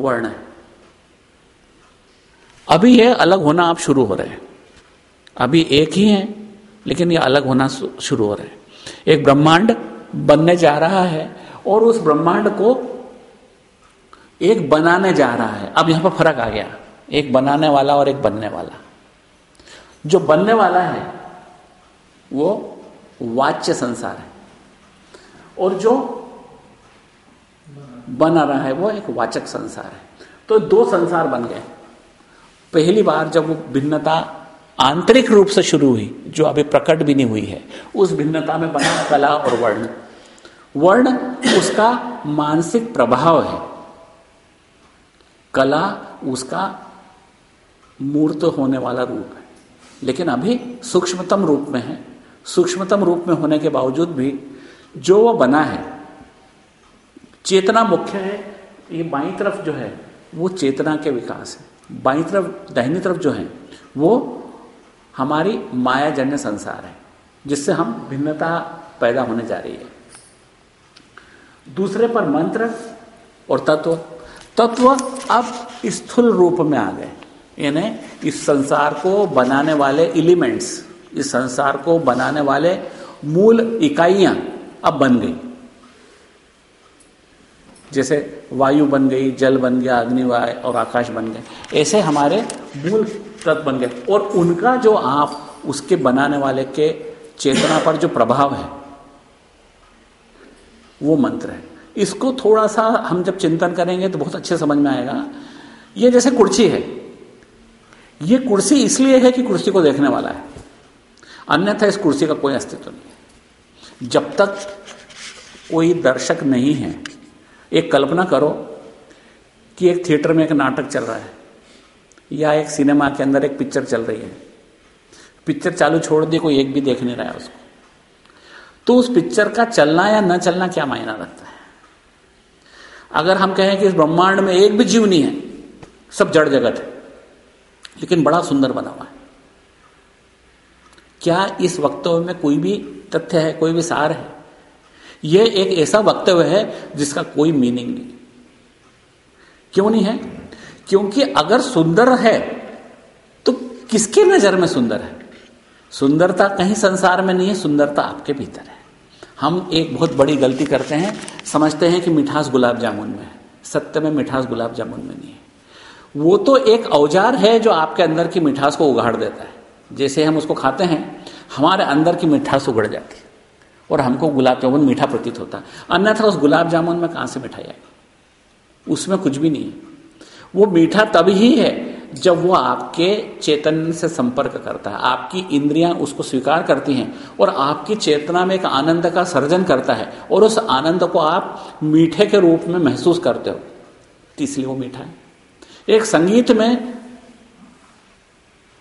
वर्ण है। अभी यह अलग होना आप शुरू हो रहे हैं। अभी एक ही है, लेकिन ये अलग होना शुरू हो रहे हैं। एक ब्रह्मांड बनने जा रहा है और उस ब्रह्मांड को एक बनाने जा रहा है। अब यहाँ पर फ़र्क आ गया। एक बनाने वाला और एक बनने वाला। जो बनने वाला है वो वाच्य संसार है। और जो बना रहा है वो एक वाचक संसार है। तो दो संसार बन गए। पहली बार जब वो भिन्नता आंतरिक रूप से शुरू हुई, जो अभी प्रकट भी नहीं हुई है, उस भिन्नता में बना कला और वर्ण। वर्ण उसका मानसिक प्रभाव है। कला उसका मूर्त होने वाला रूप है। लेकिन अभी सूक्ष्मतम रूप में है। सूक्ष्मतम रूप में होने के बावजूद भी जो वो बना है, चेतना मुख्य है, ये बाई तरफ़ जो है, वो चेतना के विकास है। बाई तरफ़, दाहिनी तरफ़ जो है, वो हमारी मायाजन्य संसार है, जिससे हम भिन्नता पैदा होने जा रही है। दूसरे पर मंत्र और तत्व। तत्व अब स्थूल रूप में आ गए, यानी इस संसार को बनाने वाले एलिमेंट्स। इस संसार को बनाने वाले मूल इकाइयाँ अब बन गई। जैसे वायु बन गई, जल बन गया, अग्निवाय और आकाश बन गए। ऐसे हमारे मूल तत्व बन गए। और उनका जो आप, उसके बनाने वाले के चेतना पर जो प्रभाव है, वो मंत्र है। इसको थोड़ा सा हम जब चिंतन करेंगे तो बहुत अच्छे समझ में आएगा। ये जैसे कुर्सी है। ये कुर्सी इसलिए है कि कुर्सी को देखने वाला है। अन्यथा इस कुर्सी का कोई अस्तित्व नहीं जब तक कोई दर्शक नहीं है, एक कल्पना करो कि एक थिएटर में एक नाटक चल रहा है, या एक सिनेमा के अंदर एक पिक्चर चल रही है। पिक्चर चालू छोड़ दी, कोई एक भी देख नहीं रहा है उसको। तो उस पिक्चर का चलना या न चलना क्या मायना रखता है? अगर हम कहें कि इस ब्रह्मांड में एक भी जीव नहीं है, सब जड़ जगत है, लेकिन बड़ा सुंदर बना हुआ है। क्या इस वक्तव्य में कोई भी तथ्य है, कोई भी सार है? यह एक ऐसा वक्तव्य है जिसका कोई मीनिंग नहीं। क्यों नहीं है? क्योंकि अगर सुंदर है तो किसके नज़र में सुंदर है? सुंदरता कहीं संसार में नहीं है, सुंदरता आपके भीतर है। हम एक बहुत बड़ी गलती करते हैं, समझते हैं कि मिठास गुलाब जामुन में है। सत्य में मिठास गुलाब जामुन में नहीं है। वो तो एक औज़ार है जो आपके अंदर की मिठास को उगाड़ देता है। जैसे हम उसको खाते हैं, हमारे अंदर की मिठास उगड़ जाती है और हमको गुलाब जामुन मीठा प्रतीत होता है। अन्यथा उस गुलाब जामुन में कहाँ से मिठाई आएगी? उसमें कुछ भी नहीं है। वो मीठा तब ही है जब वो आपके चेतन से संपर्क करता है। आपकी इंद्रियाँ उसको स्वीकार करती हैं और आपकी चेतना में एक आनंद का सर्जन करता है और उस आनंद को आप मीठे के रूप में महसूस करते हो। इसलिए वो मीठा है। एक संगीत में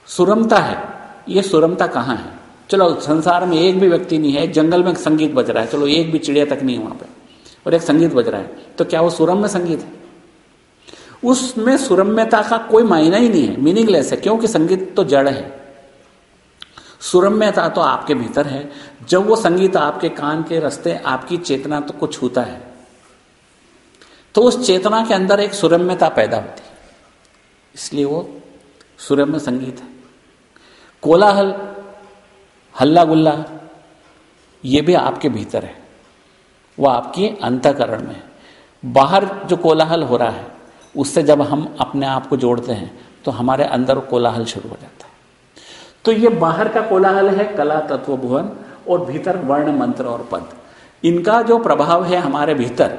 सुरमता है। ये सुरमता कहाँ है? चलो, संसार में एक भी व्यक्ति नहीं है, जंगल में संगीत बज रहा है, चलो, एक भी चिड़िया तक नहीं है वहाँ पे, और एक संगीत बज रहा है तो क्या वो सुरम में संगीत है? उसमें सुरम्यता का कोई मायना ही नहीं है मीनिंगलेस है, क्योंकि संगीत तो जड़ है। सुरम्यता तो आपके भीतर है, जब वो संगीत आपके कान के रस्ते, आपकी चेतना तो को छूता है। तो उस चेतना के अंदर एक सुरम्यता पैदा होती है, इसलिए वो सुरम्य संगीत है। कोलाहल हल्ला गुल्ला ये भी आपके भीतर है। वो आपकी अंतकरण में बाहर जो कोलाहल हो रहा है, उससे जब हम अपने आप को जोड़ते हैं तो हमारे अंदर कोलाहल शुरू हो जाता है। तो ये बाहर का कोलाहल है, कला, तत्व, भुवन और भीतर वर्ण, मंत्र और पद। इनका जो प्रभाव है हमारे भीतर,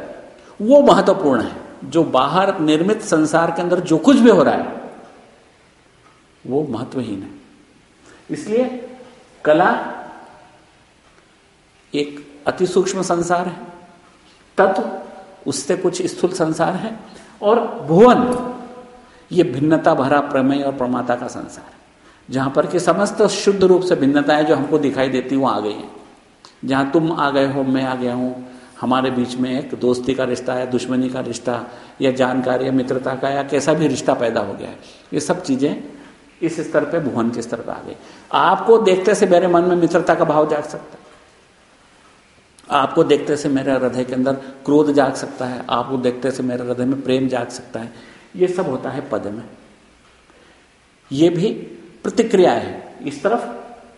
वो महत्वपूर्ण है। जो बाहर निर्मित संसार के अंदर जो कुछ भी हो रहा है, वो महत्वहीन है। इसलिए कला एक अति सूक्ष्म संसार है। तत्व, उससे कुछ स्थूल संसार है। और भुवन, ये भिन्नता भरा प्रमेय और प्रमाता का संसार है। जहाँ पर कि समस्त शुद्ध रूप से भिन्नताएँ जो हमको दिखाई देती वो आ गई हैं। जहाँ तुम आ गए हो, मैं आ गया हूँ, हमारे बीच में एक दोस्ती का रिश्ता है, दुश्मनी का रिश्ता, या जानकारी, या मित्रता का, या कैसा भी रिश्ता पैदा हो गया है। ये सब चीज़ें इस स्तर पे भुवन के स्तर पर आ गई। आपको देखते से मेरे मन में मित्रता का भाव जाग सकता है। आपको देखते से मेरे हृदय के अंदर क्रोध जाग सकता है। आपको देखते से मेरे हृदय में प्रेम जाग सकता है। ये सब होता है पद में। ये भी प्रतिक्रिया है। इस तरफ़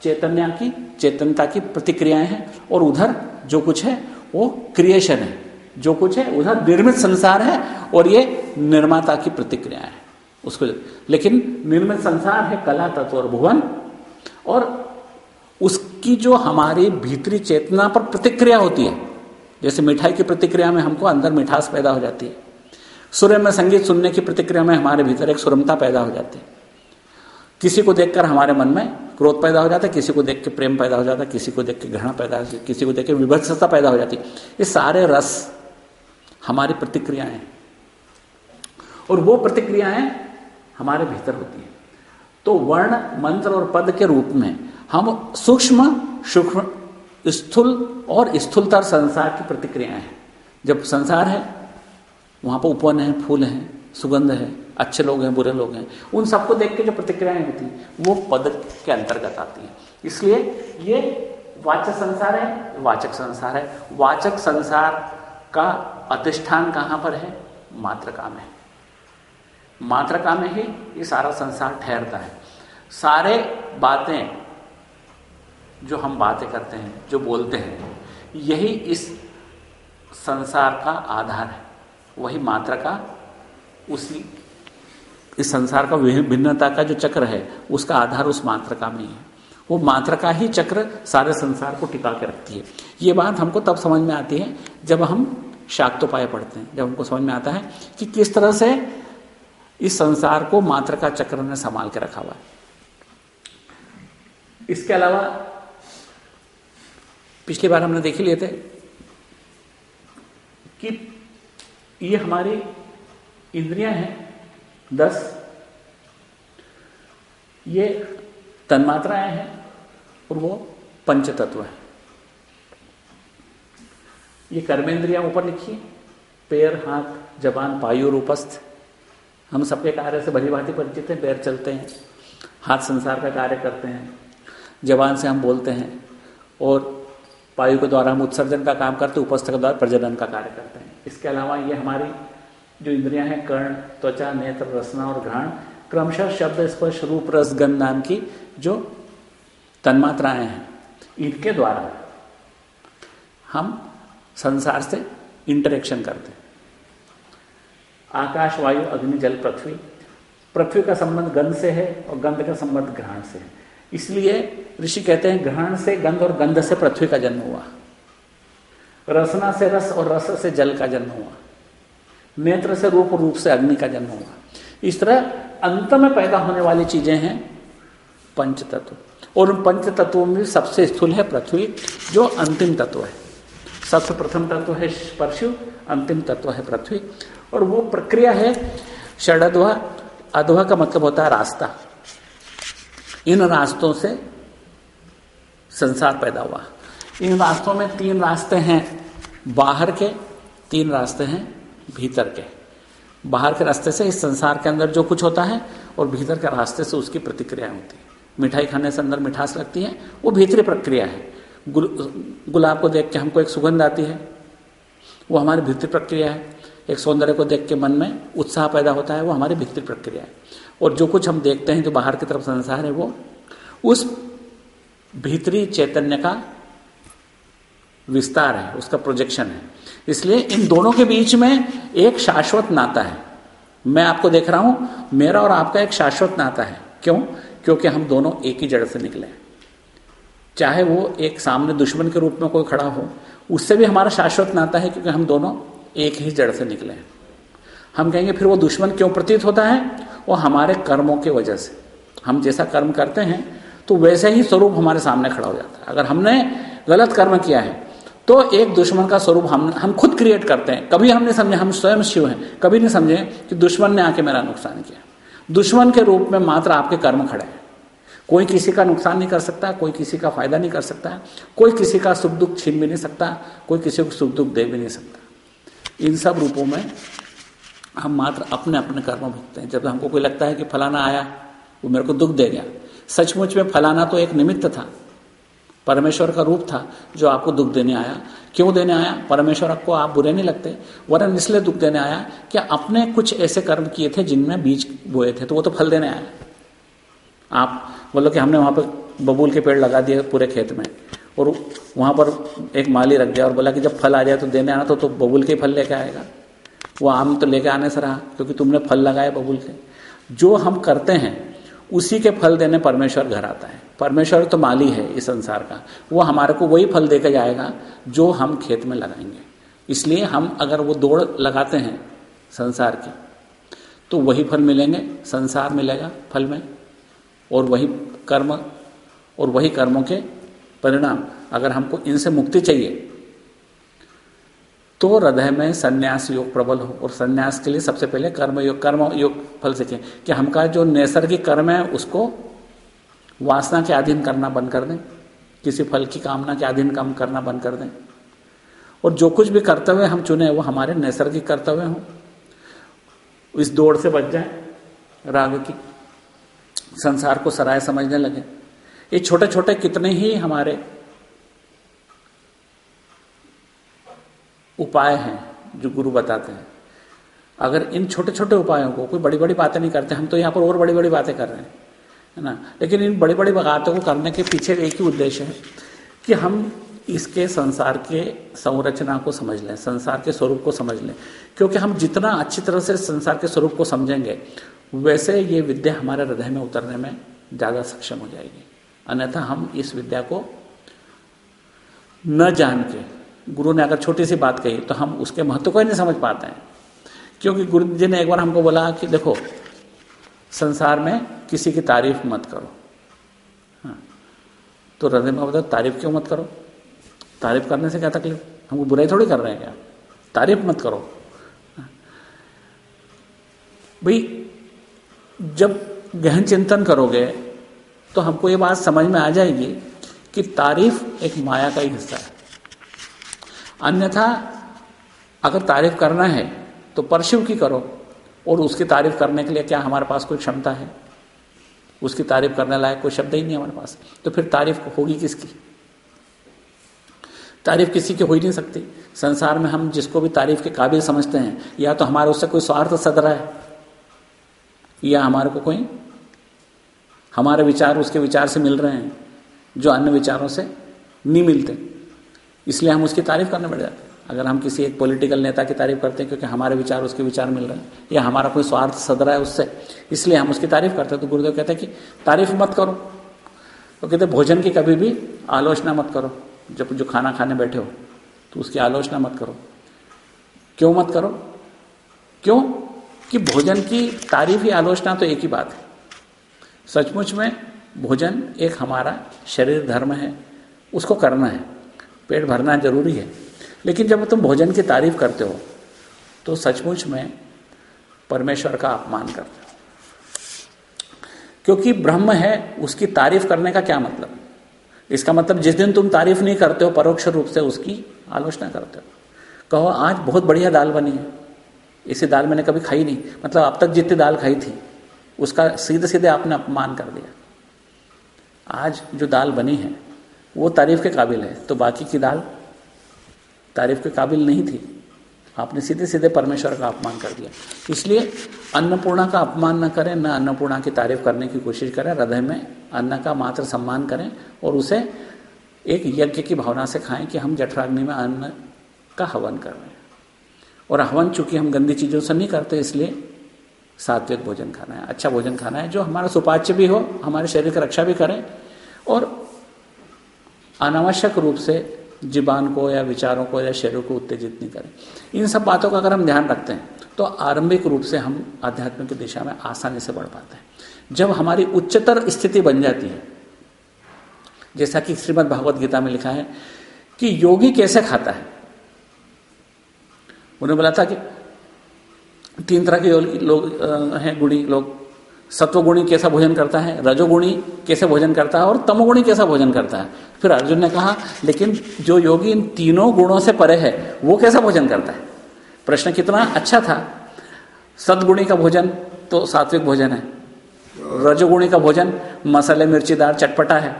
चैतन्य की, चेतनता की प्रतिक्रियाएँ हैं और उधर जो कुछ है, वो क्रिएशन है। जो कुछ है, उधर निर्मित संसार है और ये निर्माता की प्रतिक्रिया है। उसको लेकिन निर्मित संसार है कला, तत्व और भुवन। और उसकी जो हमारी भीतरी चेतना पर प्रतिक्रिया होती है, जैसे मिठाई की प्रतिक्रिया में हमको अंदर मिठास पैदा हो जाती है, सूर्य में संगीत सुनने की प्रतिक्रिया में हमारे भीतर एक सुरमता पैदा हो जाती है। किसी को देखकर हमारे मन में क्रोध पैदा हो जाता है, किसी को देख के प्रेम पैदा हो जाता है, किसी को देख के घृणा पैदा हो जाती किसी को देख के विभत्सता पैदा हो जाती है। ये सारे रस हमारी प्रतिक्रियाएँ और वो प्रतिक्रियाएँ हमारे भीतर होती है। तो वर्ण मंत्र और पद के रूप में हम सूक्ष्म सूक्ष्म, स्थूल और स्थूलतर संसार की प्रतिक्रियाएँ हैं। जब संसार है, वहाँ पर उपवन है, फूल है, सुगंध है, अच्छे लोग हैं, बुरे लोग हैं, उन सबको देख के जो प्रतिक्रियाएँ होती वो पद के अंतर्गत आती है। इसलिए ये वाचक संसार है, वाचक संसार है। वाचक संसार का अधिष्ठान कहाँ पर है? मात्रका में मात्रका में ही, ये सारा संसार ठहरता है। सारे बातें जो हम बातें करते हैं, जो बोलते हैं, यही इस संसार का आधार है। वही मात्रा का, उसी, इस संसार का भिन्नता का जो चक्र है, उसका आधार उस मात्रका में ही। है वो मात्रका ही चक्र सारे संसार को टिका के रखती है। ये बात हमको तब समझ में आती है, जब हम शाक्तोपाय पढ़ते हैं, जब हमको समझ में आता है कि किस तरह से इस संसार को मात्र का चक्र ने संभाल के रखा हुआ है। इसके अलावा, पिछली बार हमने देख लिए थे कि ये हमारी इंद्रियाँ हैं, दस। ये तन्मात्राएँ हैं और वो पंच तत्व है। ये कर्मेंद्रियाँ ऊपर लिखी पैर, हाथ, जबान, पायु और उपस्थ हम सबके कार्य से भली भांति परिचित हैं, पैर चलते हैं, हाथ संसार का कार्य करते हैं जबान से हम बोलते हैं और वायु के द्वारा हम उत्सर्जन का काम करते हैं उपस्थ के द्वारा प्रजनन का कार्य करते हैं। इसके अलावा ये हमारी जो इंद्रियाँ हैं, कर्ण, त्वचा, नेत्र, रसना और घ्राण, क्रमशः शब्द स्पर्श, रूप, रस, गंध नाम की जो तन्मात्राएँ हैं, इनके द्वारा हम संसार से इंटरेक्शन करते हैं। आकाश वायु अग्नि, जल, पृथ्वी। पृथ्वी का संबंध गंध से है और गंध का संबंध घ्राण से है। इसलिए ऋषि कहते हैं, ग्रहण से गंध और गंध से पृथ्वी का जन्म हुआ। रसना से रस और रस से जल का जन्म हुआ। नेत्र से रूप रूप से अग्नि का जन्म हुआ। इस तरह अंत में पैदा होने वाली चीज़ें हैं पंच तत्व और उन पंच तत्वों में सबसे स्थूल है पृथ्वी, जो अंतिम तत्व है। सबसे प्रथम तत्व है परशु, अंतिम तत्व है पृथ्वी। और वो प्रक्रिया है षडध्वा अध्वा का मतलब होता है रास्ता। इन रास्तों से संसार पैदा हुआ। इन रास्तों में तीन रास्ते हैं बाहर के तीन रास्ते हैं भीतर के। बाहर के रास्ते से इस संसार के अंदर जो कुछ होता है और भीतर के रास्ते से उसकी प्रतिक्रिया होती है। मिठाई खाने से अंदर मिठास लगती है वो भीतरी प्रक्रिया है। गुल, गुलाब को देख के हमको एक सुगंध आती है वो हमारी भीतरी प्रक्रिया है। एक सौंदर्य को देख के मन में उत्साह पैदा होता है, वो हमारी भीतरी प्रक्रिया है। और जो कुछ हम देखते हैं, जो बाहर की तरफ़ संसार है, वो उस भीतरी चैतन्य का विस्तार है, उसका प्रोजेक्शन है। इसलिए इन दोनों के बीच में एक शाश्वत नाता है। मैं आपको देख रहा हूँ, मेरा और आपका एक शाश्वत नाता है। क्यों? क्योंकि हम दोनों एक ही जड़ से निकले चाहे वो एक सामने दुश्मन के रूप में कोई खड़ा हो, उससे भी हमारा शाश्वत नाता है, क्योंकि हम दोनों एक ही जड़ से निकले हैं। हम कहेंगे, फिर वो दुश्मन क्यों प्रतीत होता है? वो हमारे कर्मों की वजह से। हम जैसा कर्म करते हैं तो वैसे ही स्वरूप हमारे सामने खड़ा हो जाता है। अगर हमने गलत कर्म किया है तो एक दुश्मन का स्वरूप हम हम खुद क्रिएट करते हैं। कभी हमने समझे, हम स्वयं शिव हैं, कभी नहीं समझे कि दुश्मन ने आके मेरा नुकसान किया। दुश्मन के रूप में मात्र आपके कर्म खड़े हैं। कोई किसी का नुकसान नहीं कर सकता, कोई किसी का फ़ायदा नहीं कर सकता, कोई किसी का सुख दुख छीन भी नहीं सकता, कोई किसी को सुख दुख दे भी नहीं सकता। इन सब रूपों में हम मात्र अपने अपने कर्म भुगते हैं। जब हमको कोई लगता है कि फलाना आया, वो मेरे को दुख दे गया। सचमुच में फलाना तो एक निमित्त था। परमेश्वर का रूप था जो आपको दुख देने आया। क्यों देने आया? परमेश्वर को आप बुरे नहीं लगते। वरन इसलिए दुख देने आया कि अपने कुछ ऐसे कर्म किए थे जिनमें बीज बोए थे तो वो तो फल देने आया। आप बोलो कि हमने वहाँ पर बबूल के पेड़ लगा दिए पूरे खेत में। और वहाँ पर एक माली रख दिया और बोला कि जब फल आ जाए तो देने आना तो, तो बबूल के फल लेके आएगा। वो आम तो लेके आने से रहा क्योंकि तुमने फल लगाए बबुल के। जो हम करते हैं उसी के फल देने परमेश्वर घर आता है। परमेश्वर तो माली है इस संसार का। वो हमारे को वही फल देकर जाएगा जो हम खेत में लगाएँगे। इसलिए हम अगर वो दौड़ लगाते हैं संसार की तो वही फल मिलेंगे संसार मिलेगा फल में और वही कर्म और वही कर्मों के परिणाम, अगर हमको इनसे मुक्ति चाहिए तो हृदय में संन्यास योग प्रबल हो। और संन्यास के लिए सबसे पहले कर्म योग कर्म योग फल सीखें कि हमका जो नैसर्गिक कर्म है, उसको वासना के अधीन करना बंद कर दें। किसी फल की कामना के अधीन काम करना बंद कर दें। और जो कुछ भी कर्तव्य हम चुने, वो हमारे नैसर्गिक कर्तव्य हों। इस दौड़ से बच जाए। राग की संसार को सराय समझने लगे। ये छोटे छोटे कितने ही हमारे उपाय हैं जो गुरु बताते हैं। अगर इन छोटे छोटे उपायों को कोई बड़ी बड़ी बातें नहीं करते, हम तो यहाँ पर और बड़ी बड़ी बातें कर रहे हैं, है ना? लेकिन इन बड़ी बड़ी बातों को करने के पीछे एक ही उद्देश्य है कि हम इसके संसार के संरचना को समझ लें, संसार के स्वरूप को समझ लें। क्योंकि हम जितना अच्छी तरह से संसार के स्वरूप को समझेंगे, वैसे ये विद्या हमारे हृदय में, उतरने में ज़्यादा सक्षम हो जाएगी। अन्यथा हम इस विद्या को न जान के, गुरु ने अगर छोटी सी बात कही तो हम उसके महत्व को ही नहीं समझ पाते हैं। क्योंकि गुरु जी ने एक बार हमको बोला कि देखो, संसार में किसी की तारीफ़ मत करो। हाँ। तो हृदय में बताओ तारीफ़ क्यों मत करो? तारीफ़ करने से क्या तकलीफ़? हमको बुराई थोड़ी कर रहे हैं क्या? तारीफ़ मत करो। हाँ। भाई, जब गहन चिंतन करोगे तो हमको ये बात समझ में आ जाएगी कि तारीफ़ एक माया का ही हिस्सा है। अन्यथा अगर तारीफ़ करना है तो परशिव की करो, और उसकी तारीफ़ करने के लिए क्या हमारे पास कोई क्षमता है? उसकी तारीफ़ करने लायक कोई शब्द ही नहीं हमारे पास। तो फिर तारीफ़ होगी किसकी? तारीफ़ किसी की हो ही नहीं सकती। संसार में हम जिसको भी तारीफ़ के काबिल समझते हैं, या तो हमारे उससे कोई स्वार्थ सद रहा है, या हमारे को कोई हमारे विचार उसके विचार से मिल रहे हैं, जो अन्य विचारों से नहीं मिलते। इसलिए हम उसकी तारीफ़ करने बैठ जाते हैं। अगर हम किसी एक पॉलिटिकल नेता की तारीफ़ करते हैं, क्योंकि हमारे विचार उसके विचार मिल रहे हैं, या हमारा कोई स्वार्थ सद रहा है उससे, इसलिए हम उसकी तारीफ़ करते हैं। तो गुरुदेव कहते हैं कि तारीफ़ मत करो। तो कहते भोजन की कभी भी आलोचना मत करो। जब जो खाना खाने बैठे हो तो उसकी आलोचना मत करो। क्यों मत करो? क्यों? कि भोजन की तारीफ़ ही आलोचना तो एक ही बात है। सचमुच में भोजन एक हमारा शरीर धर्म है, उसको करना है। पेट भरना ज़रूरी है। लेकिन जब तुम भोजन की तारीफ़ करते हो तो सचमुच में परमेश्वर का अपमान करते हो। क्योंकि ब्रह्म है, उसकी तारीफ़ करने का क्या मतलब? इसका मतलब जिस दिन तुम तारीफ़ नहीं करते हो, परोक्ष रूप से उसकी आलोचना करते हो। कहो, आज बहुत बढ़िया दाल बनी है। इसी दाल मैंने कभी खाई नहीं। मतलब अब तक जितनी दाल खाई थी उसका सीधे सीधे आपने अपमान कर दिया। आज जो दाल बनी है, वो तारीफ़ के काबिल है तो बाकी की दाल तारीफ़ के काबिल नहीं थी। आपने सीधे सीधे परमेश्वर का अपमान कर दिया। इसलिए अन्नपूर्णा का अपमान न करें, न अन्नपूर्णा की तारीफ़ करने की कोशिश करें, हृदय में अन्न का मात्र सम्मान करें और उसे एक यज्ञ की भावना से खाएँ कि हम जठराग्नि में अन्न का हवन कर रहे हैं। और हवन चूँकि हम गंदी चीज़ों से नहीं करते, इसलिए सात्विक भोजन खाना है अच्छा भोजन खाना है, जो हमारा सुपाच्य भी हो, हमारे शरीर की रक्षा भी करें, और अनावश्यक रूप से जीवान को या विचारों को या शरीर को उत्तेजित नहीं करें। इन सब बातों का अगर हम ध्यान रखते हैं तो आरंभिक रूप से हम आध्यात्म की दिशा में आसानी से बढ़ पाते हैं। जब हमारी उच्चतर स्थिति बन जाती है, जैसा कि श्रीमद भागवत गीता में लिखा है कि योगी कैसे खाता है? उन्होंने बोला था कि तीन तरह के लोग हैं गुणी, लोग। सत्वगुणी कैसा भोजन करता है? रजोगुणी कैसे भोजन करता है? और तमोगुणी कैसा भोजन करता है? फिर अर्जुन ने कहा, लेकिन जो योगी इन तीनों गुणों से परे है, वो कैसा भोजन करता है? प्रश्न कितना अच्छा था। सदगुणी का भोजन तो सात्विक भोजन है। रजोगुणी का भोजन मसाले मिर्चीदार चटपटा है।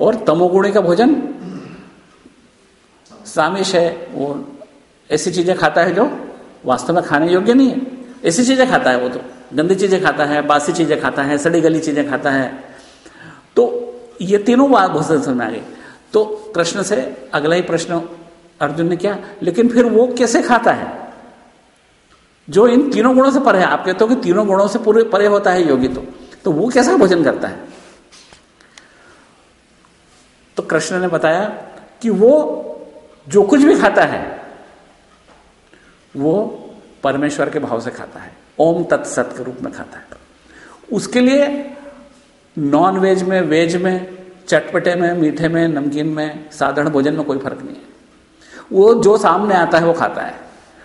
और तमोगुणी का भोजन सामिश है, वो ऐसी चीज़ें खाता है जो वास्तव में खाने योग्य नहीं है। ऐसी चीज़ें खाता है वो तो। गंदी चीज़ें खाता है, बासी चीज़ें खाता है, सड़ी गली चीज़ें खाता है। तो ये तीनों बात बहुत समझ में आ गई। तो कृष्ण से अगला ही प्रश्न अर्जुन ने किया, लेकिन फिर वो कैसे खाता है? जो इन तीनों गुणों से परे है, आप कहते हो कि तीनों गुणों से पूरे परे होता है योगी तो तो वो कैसा भोजन करता है? तो कृष्ण ने बताया कि वो जो कुछ भी खाता है वो परमेश्वर के भाव से खाता है, ओम तत्सत के रूप में खाता है। उसके लिए नॉन वेज में वेज में, चटपटे में, मीठे में, नमकीन में, साधारण भोजन में कोई फ़र्क नहीं है। वो जो सामने आता है, वो खाता है।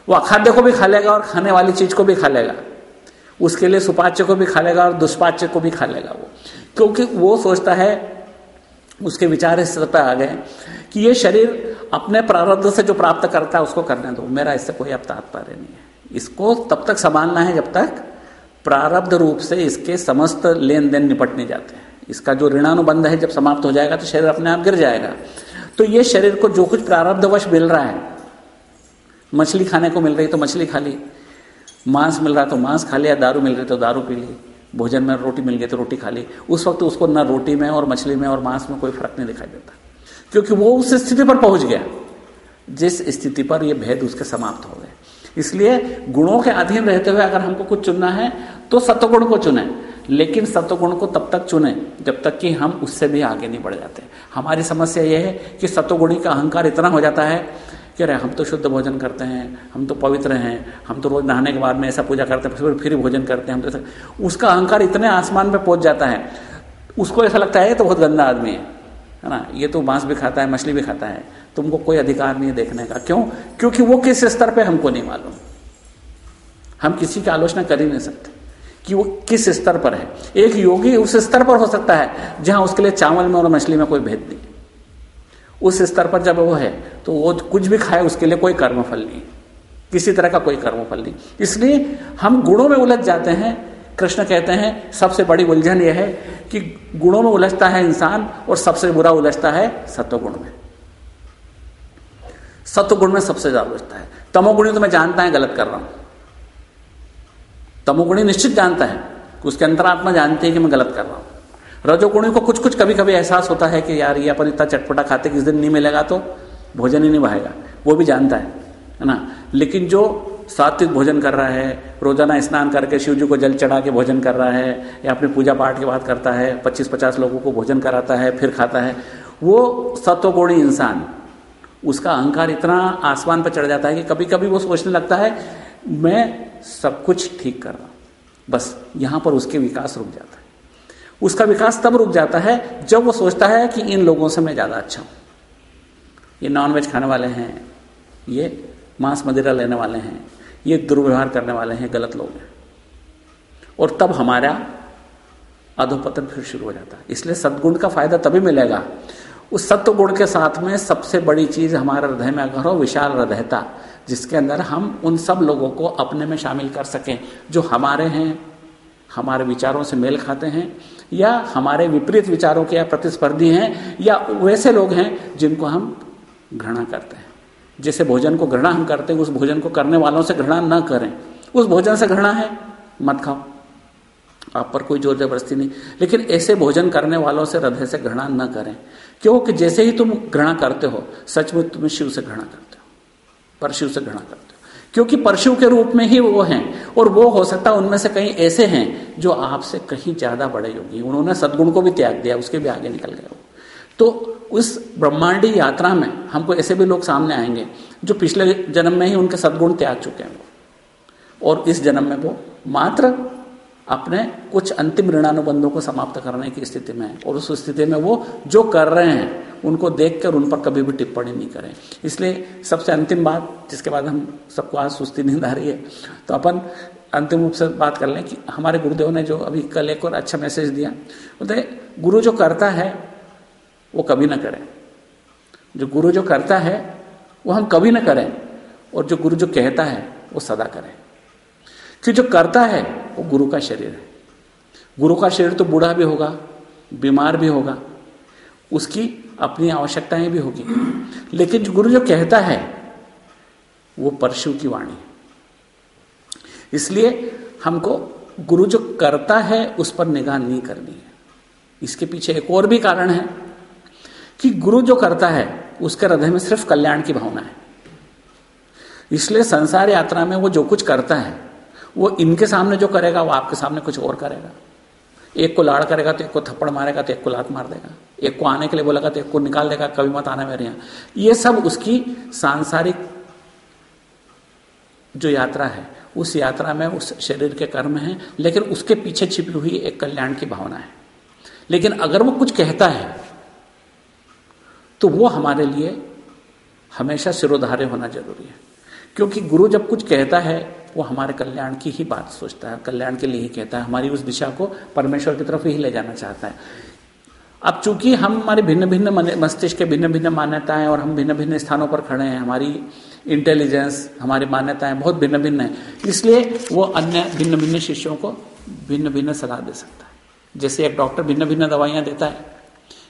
वो अखाद्य को भी खा लेगा और खाने वाली चीज़ को भी खा लेगा। उसके लिए सुपाच्य को भी खा लेगा और दुष्पाच्य को भी खा लेगा वो। क्योंकि वो सोचता है, उसके विचार इस पर आ गए कि ये शरीर अपने प्रारब्ध से जो प्राप्त करता है, उसको करने दो। मेरा इससे कोई अब तात्पर्य नहीं है। इसको तब तक संभालना है जब तक प्रारब्ध रूप से इसके समस्त लेन देन निपटने जाते हैं। इसका जो ऋणानुबंध है जब समाप्त हो जाएगा तो शरीर अपने आप गिर जाएगा। तो ये शरीर को जो कुछ प्रारब्धवश मिल रहा है, मछली खाने को मिल रही तो मछली खा ली, मांस मिल रहा तो मांस खा लिया, दारू मिल रही तो दारू पी ली, भोजन में रोटी मिल गई तो रोटी खा ली, उस वक्त उसको ना रोटी में और मछली में और मांस में कोई फ़र्क नहीं दिखाई देता। क्योंकि वो उस स्थिति पर पहुँच गया। जिस स्थिति पर ये भेद उसके समाप्त हो गए। इसलिए गुणों के अधीन रहते हुए अगर हमको कुछ चुनना है तो सत्वगुण को चुने। लेकिन सत्वगुण को तब तक चुने, जब तक कि हम उससे भी आगे नहीं बढ़ जाते। हमारी समस्या यह है कि सत्वगुणी का अहंकार इतना हो जाता है कि अरे, हम तो शुद्ध भोजन करते हैं, हम तो पवित्र हैं, हम तो रोज नहाने के बाद में ऐसा पूजा करते हैं, फिर फिर भोजन करते हैं, हम तो उसका अहंकार इतने आसमान पर पहुँच जाता है। उसको ऐसा लगता है तो बहुत गंदा आदमी है। है ना? ये तो मांस भी खाता है, मछली भी खाता है। तुमको कोई अधिकार नहीं है देखने का। क्यों? क्योंकि वो किस स्तर पे हमको नहीं मालूम। हम किसी की आलोचना कर ही नहीं सकते कि वो किस स्तर पर है। एक योगी उस स्तर पर हो सकता है, जहाँ उसके लिए चावल में और मछली में कोई भेद नहीं। उस स्तर पर जब वो है तो वो कुछ भी खाए, उसके लिए कोई कर्मफल नहीं। किसी तरह का कोई कर्मफल नहीं। इसलिए हम गुणों में उलझ जाते हैं कृष्ण कहते हैं, सबसे बड़ी उलझन यह है कि गुणों में उलझता है इंसान और सबसे बुरा उलझता है सत्वगुण में। सत्वगुण में सबसे ज़्यादा उलझता है। तमोगुणी तो मैं जानता है, गलत कर रहा हूँ। तमोगुणी निश्चित जानता है कि उसके अंतरात्मा जानती है कि मैं गलत कर रहा हूँ। रजोगुणी को कुछ कुछ कभी कभी एहसास होता है कि यार, ये अपन इतना चटपटा खाते किस दिन नहीं मिलेगा तो भोजन ही नहीं बहेगा। वो भी जानता है ना? लेकिन जो सात्विक भोजन कर रहा है, रोज़ाना स्नान करके शिव जी को जल चढ़ा के भोजन कर रहा है, या अपनी पूजा पाठ की बात करता है पच्चीस पचास लोगों को भोजन कराता है, फिर खाता है। वो सत्वगुणी इंसान, उसका अहंकार इतना आसमान पर चढ़ जाता है कि कभी कभी वो सोचने लगता है, मैं सब कुछ ठीक कर रहा हूँ। बस, यहाँ पर उसके विकास रुक जाता है। उसका विकास तब रुक जाता है, जब वो सोचता है कि इन लोगों से मैं ज़्यादा अच्छा हूँ। ये नॉनवेज खाने वाले हैं, ये मांस मदिरा लेने वाले हैं ये दुर्व्यवहार करने वाले हैं, गलत लोग हैं। और तब हमारा अधोपतन फिर शुरू हो जाता है। इसलिए सदगुण का फ़ायदा तभी मिलेगा, उस सत्व गुण के साथ में सबसे बड़ी चीज़ हमारे हृदय में अगर हो, विशाल हृदयता, जिसके अंदर हम उन सब लोगों को अपने में शामिल कर सकें, जो हमारे हैं, हमारे विचारों से मेल खाते हैं, या हमारे विपरीत विचारों के या प्रतिस्पर्धी हैं, या वैसे लोग हैं जिनको हम घृणा करते हैं। जैसे भोजन को घृणा हम करते हैं, उस भोजन को करने वालों से घृणा न करें। उस भोजन से घृणा है, मत खाओ। आप पर कोई ज़ोर ज़बरदस्ती नहीं। लेकिन ऐसे भोजन करने वालों से हृदय से घृणा न करें। क्योंकि जैसे ही तुम घृणा करते हो, सचमुच तुम शिव से घृणा करते हो। परशु से घृणा करते हो। क्योंकि परशु के रूप में ही वो हैं, और वो हो सकता है उनमें से कहीं ऐसे हैं जो आपसे कहीं ज़्यादा बड़े योगी उन्होंने सदगुण को भी त्याग दिया, उसके भी आगे निकल गए तो उस ब्रह्मांडी यात्रा में हमको ऐसे भी लोग सामने आएँगे, जो पिछले जन्म में ही उनके सदगुण त्याग चुके हैं वो। और इस जन्म में वो मात्र अपने कुछ अंतिम ऋणानुबंधों को समाप्त करने की स्थिति में है। और उस स्थिति में वो जो कर रहे हैं, उनको देखकर उन पर कभी भी टिप्पणी नहीं करें। इसलिए सबसे अंतिम बात, जिसके बाद हम सबको आज सुस्ती नींद आ रही है तो अपन अंतिम रूप से बात कर लें कि हमारे गुरुदेव ने जो अभी कल एक और अच्छा मैसेज दिया, बोलते गुरु जो करता है वो कभी ना करें। जो गुरु जो करता है, वो हम कभी ना करें और जो गुरु जो कहता है, वो सदा करें। कि जो करता है, वो गुरु का शरीर है। गुरु का शरीर तो बूढ़ा भी होगा, बीमार भी होगा, उसकी अपनी आवश्यकताएँ भी होगी। लेकिन जो गुरु जो कहता है, वो परशु की वाणी इसलिए हमको गुरु जो करता है, उस पर निगाह नहीं करनी है। इसके पीछे एक और भी कारण है। कि गुरु जो करता है, उसके हृदय में सिर्फ़ कल्याण की भावना है। इसलिए संसार यात्रा में वो जो कुछ करता है, वो इनके सामने जो करेगा, वो आपके सामने कुछ और करेगा। एक को लाड़ करेगा तो एक को थप्पड़ मारेगा तो एक को लात मार देगा। एक को आने के लिए बोलेगा तो एक को निकाल देगा कभी मत आना मेरे यहाँ। ये सब उसकी सांसारिक जो यात्रा है, उस यात्रा में उस शरीर के कर्म है, लेकिन उसके पीछे छिपी हुई एक कल्याण की भावना है। लेकिन अगर वो कुछ कहता है तो वो हमारे लिए हमेशा सिरोधार्य होना ज़रूरी है। क्योंकि गुरु जब कुछ कहता है, वो हमारे कल्याण की ही बात सोचता है, कल्याण के लिए ही कहता है। हमारी उस दिशा को परमेश्वर की तरफ़ ही ले जाना चाहता है। अब चूँकि हम हमारे भिन्न भिन्न मस्तिष्क के भिन्न भिन्न मान्यताएँ और हम भिन्न भिन्न स्थानों पर खड़े हैं, हमारी इंटेलिजेंस हमारी मान्यताएँ बहुत भिन्न भिन्न है, इसलिए वो अन्य भिन्न भिन्न शिष्यों को भिन्न भिन्न सलाह दे सकता है। जैसे एक डॉक्टर भिन्न भिन्न दवाइयाँ देता है,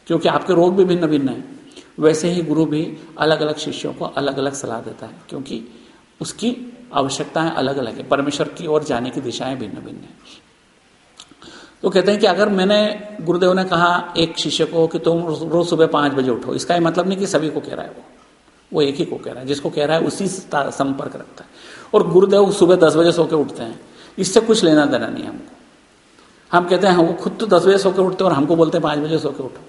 क्योंकि आपके रोग भी भिन्न भिन्न है। वैसे ही गुरु भी अलग अलग शिष्यों को अलग अलग सलाह देता है, क्योंकि उसकी आवश्यकताएँ अलग अलग है। परमेश्वर की ओर जाने की दिशाएँ भिन्न भिन्न है। तो कहते हैं कि अगर मैंने गुरुदेव ने कहा एक शिष्य को कि तुम रोज सुबह पाँच बजे उठो, इसका ये मतलब नहीं कि सभी को कह रहा है वो। वो एक ही को कह रहा है। जिसको कह रहा है उसी संपर्क रखता है। और गुरुदेव सुबह दस बजे सो के उठते हैं। इससे कुछ लेना देना नहीं हमको। हम कहते हैं वो खुद तो दस बजे सो के उठते हैं और हमको बोलते हैं पाँच बजे सो के उठो।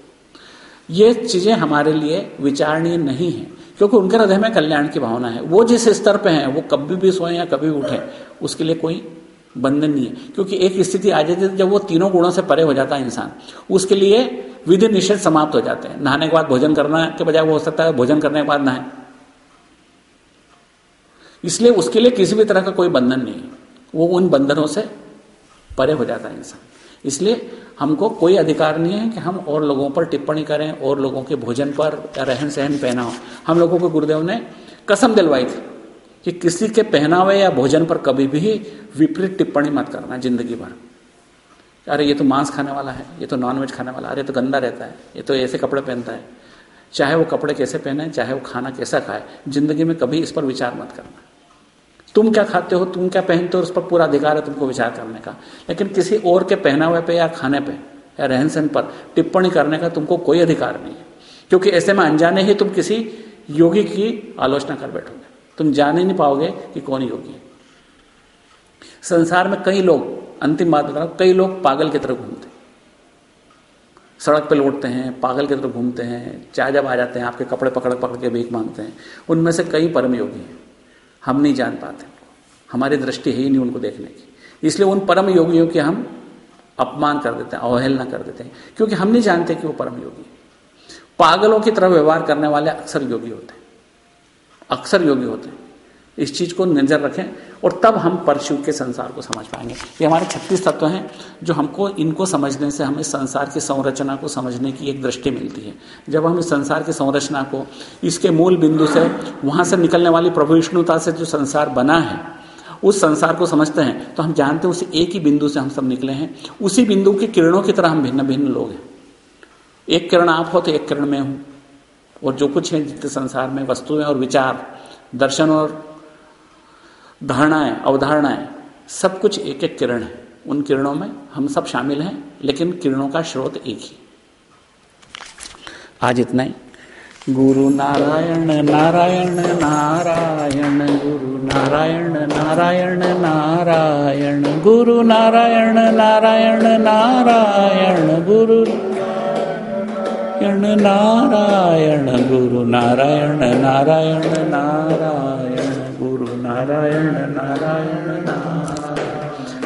ये चीज़ें हमारे लिए विचारणीय नहीं है, क्योंकि उनके हृदय में कल्याण की भावना है। वो जिस स्तर पे हैं, वो कभी भी सोए या कभी उठे, उसके लिए कोई बंधन नहीं है। क्योंकि एक स्थिति आ जाती है जब वो तीनों गुणों से परे हो जाता है इंसान, उसके लिए विधि निषेध समाप्त हो जाते हैं। नहाने के बाद भोजन करना के बजाय वो हो सकता है भोजन करने के बाद नहाए। इसलिए उसके लिए किसी भी तरह का कोई बंधन नहीं है। वो उन बंधनों से परे हो जाता है इंसान। इसलिए हमको कोई अधिकार नहीं है कि हम और लोगों पर टिप्पणी करें, और लोगों के भोजन पर रहन सहन पहनाव हम लोगों को गुरुदेव ने कसम दिलवाई थी कि किसी के पहनावे या भोजन पर कभी भी विपरीत टिप्पणी मत करना ज़िंदगी भर। अरे, ये तो मांस खाने वाला है, ये तो नॉनवेज खाने वाला अरे तो गंदा रहता है, ये तो ऐसे कपड़े पहनता है। चाहे वो कपड़े कैसे पहने, चाहे वो खाना कैसा खाए, ज़िंदगी में कभी इस पर विचार मत करना। तुम क्या खाते हो? तुम क्या पहनते हो? उस पर पूरा अधिकार है तुमको विचार करने का। लेकिन किसी और के पहनावे पे या खाने पे या रहन सहन पर टिप्पणी करने का तुमको कोई अधिकार नहीं है। क्योंकि ऐसे में अनजाने ही तुम किसी योगी की आलोचना कर बैठोगे। तुम जान ही नहीं पाओगे कि कौन योगी है। संसार में कई लोग, अंतिम बात बता कई लोग पागल की तरफ़ घूमते सड़क पे लौटते हैं, पागल की तरफ़ घूमते हैं, चाय जब आ जाते हैं, आपके कपड़े पकड़ पकड़ के भीख मांगते हैं। उनमें से कई परम योगी हैं। हम नहीं जान पाते। हमारी दृष्टि है ही नहीं उनको देखने की। इसलिए उन परम योगियों के हम अपमान कर देते हैं, अवहेलना कर देते हैं, क्योंकि हम नहीं जानते कि वो परम योगी पागलों की तरह व्यवहार करने वाले अक्सर योगी होते हैं। अक्सर योगी होते हैं। इस चीज़ को नज़र रखें और तब हम परशु के संसार को समझ पाएँगे। ये हमारे छत्तीस तत्व हैं जो हमको, इनको समझने से हमें संसार की संरचना को समझने की एक दृष्टि मिलती है। जब हम इस संसार की संरचना को, इसके मूल बिंदु से, वहाँ से निकलने वाली प्रभु विष्णुता से जो संसार बना है, उस संसार को समझते हैं तो हम जानते हैं उस एक ही बिंदु से हम सब निकले हैं। उसी बिंदु की किरणों की तरह हम भिन्न भिन्न लोग हैं। एक किरण आप हो तो एक किरण में हूँ। और जो कुछ है जितने संसार में वस्तुएँ और विचार, दर्शन और धारणाएँ, अवधारणाएँ, सब कुछ एक एक किरण है। उन किरणों में हम सब शामिल हैं, लेकिन किरणों का स्रोत एक ही। आज इतना ही। गुरु नारायण नारायण नारायण, गुरु नारायण नारायण नारायण, गुरु नारायण नारायण नारायण, गुरु नारायण गुरु नारायण नारायण नारायण। नारायण नारायण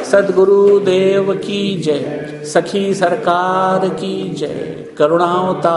सदगुरु देव की जय सखी सरकार की जय करुणावता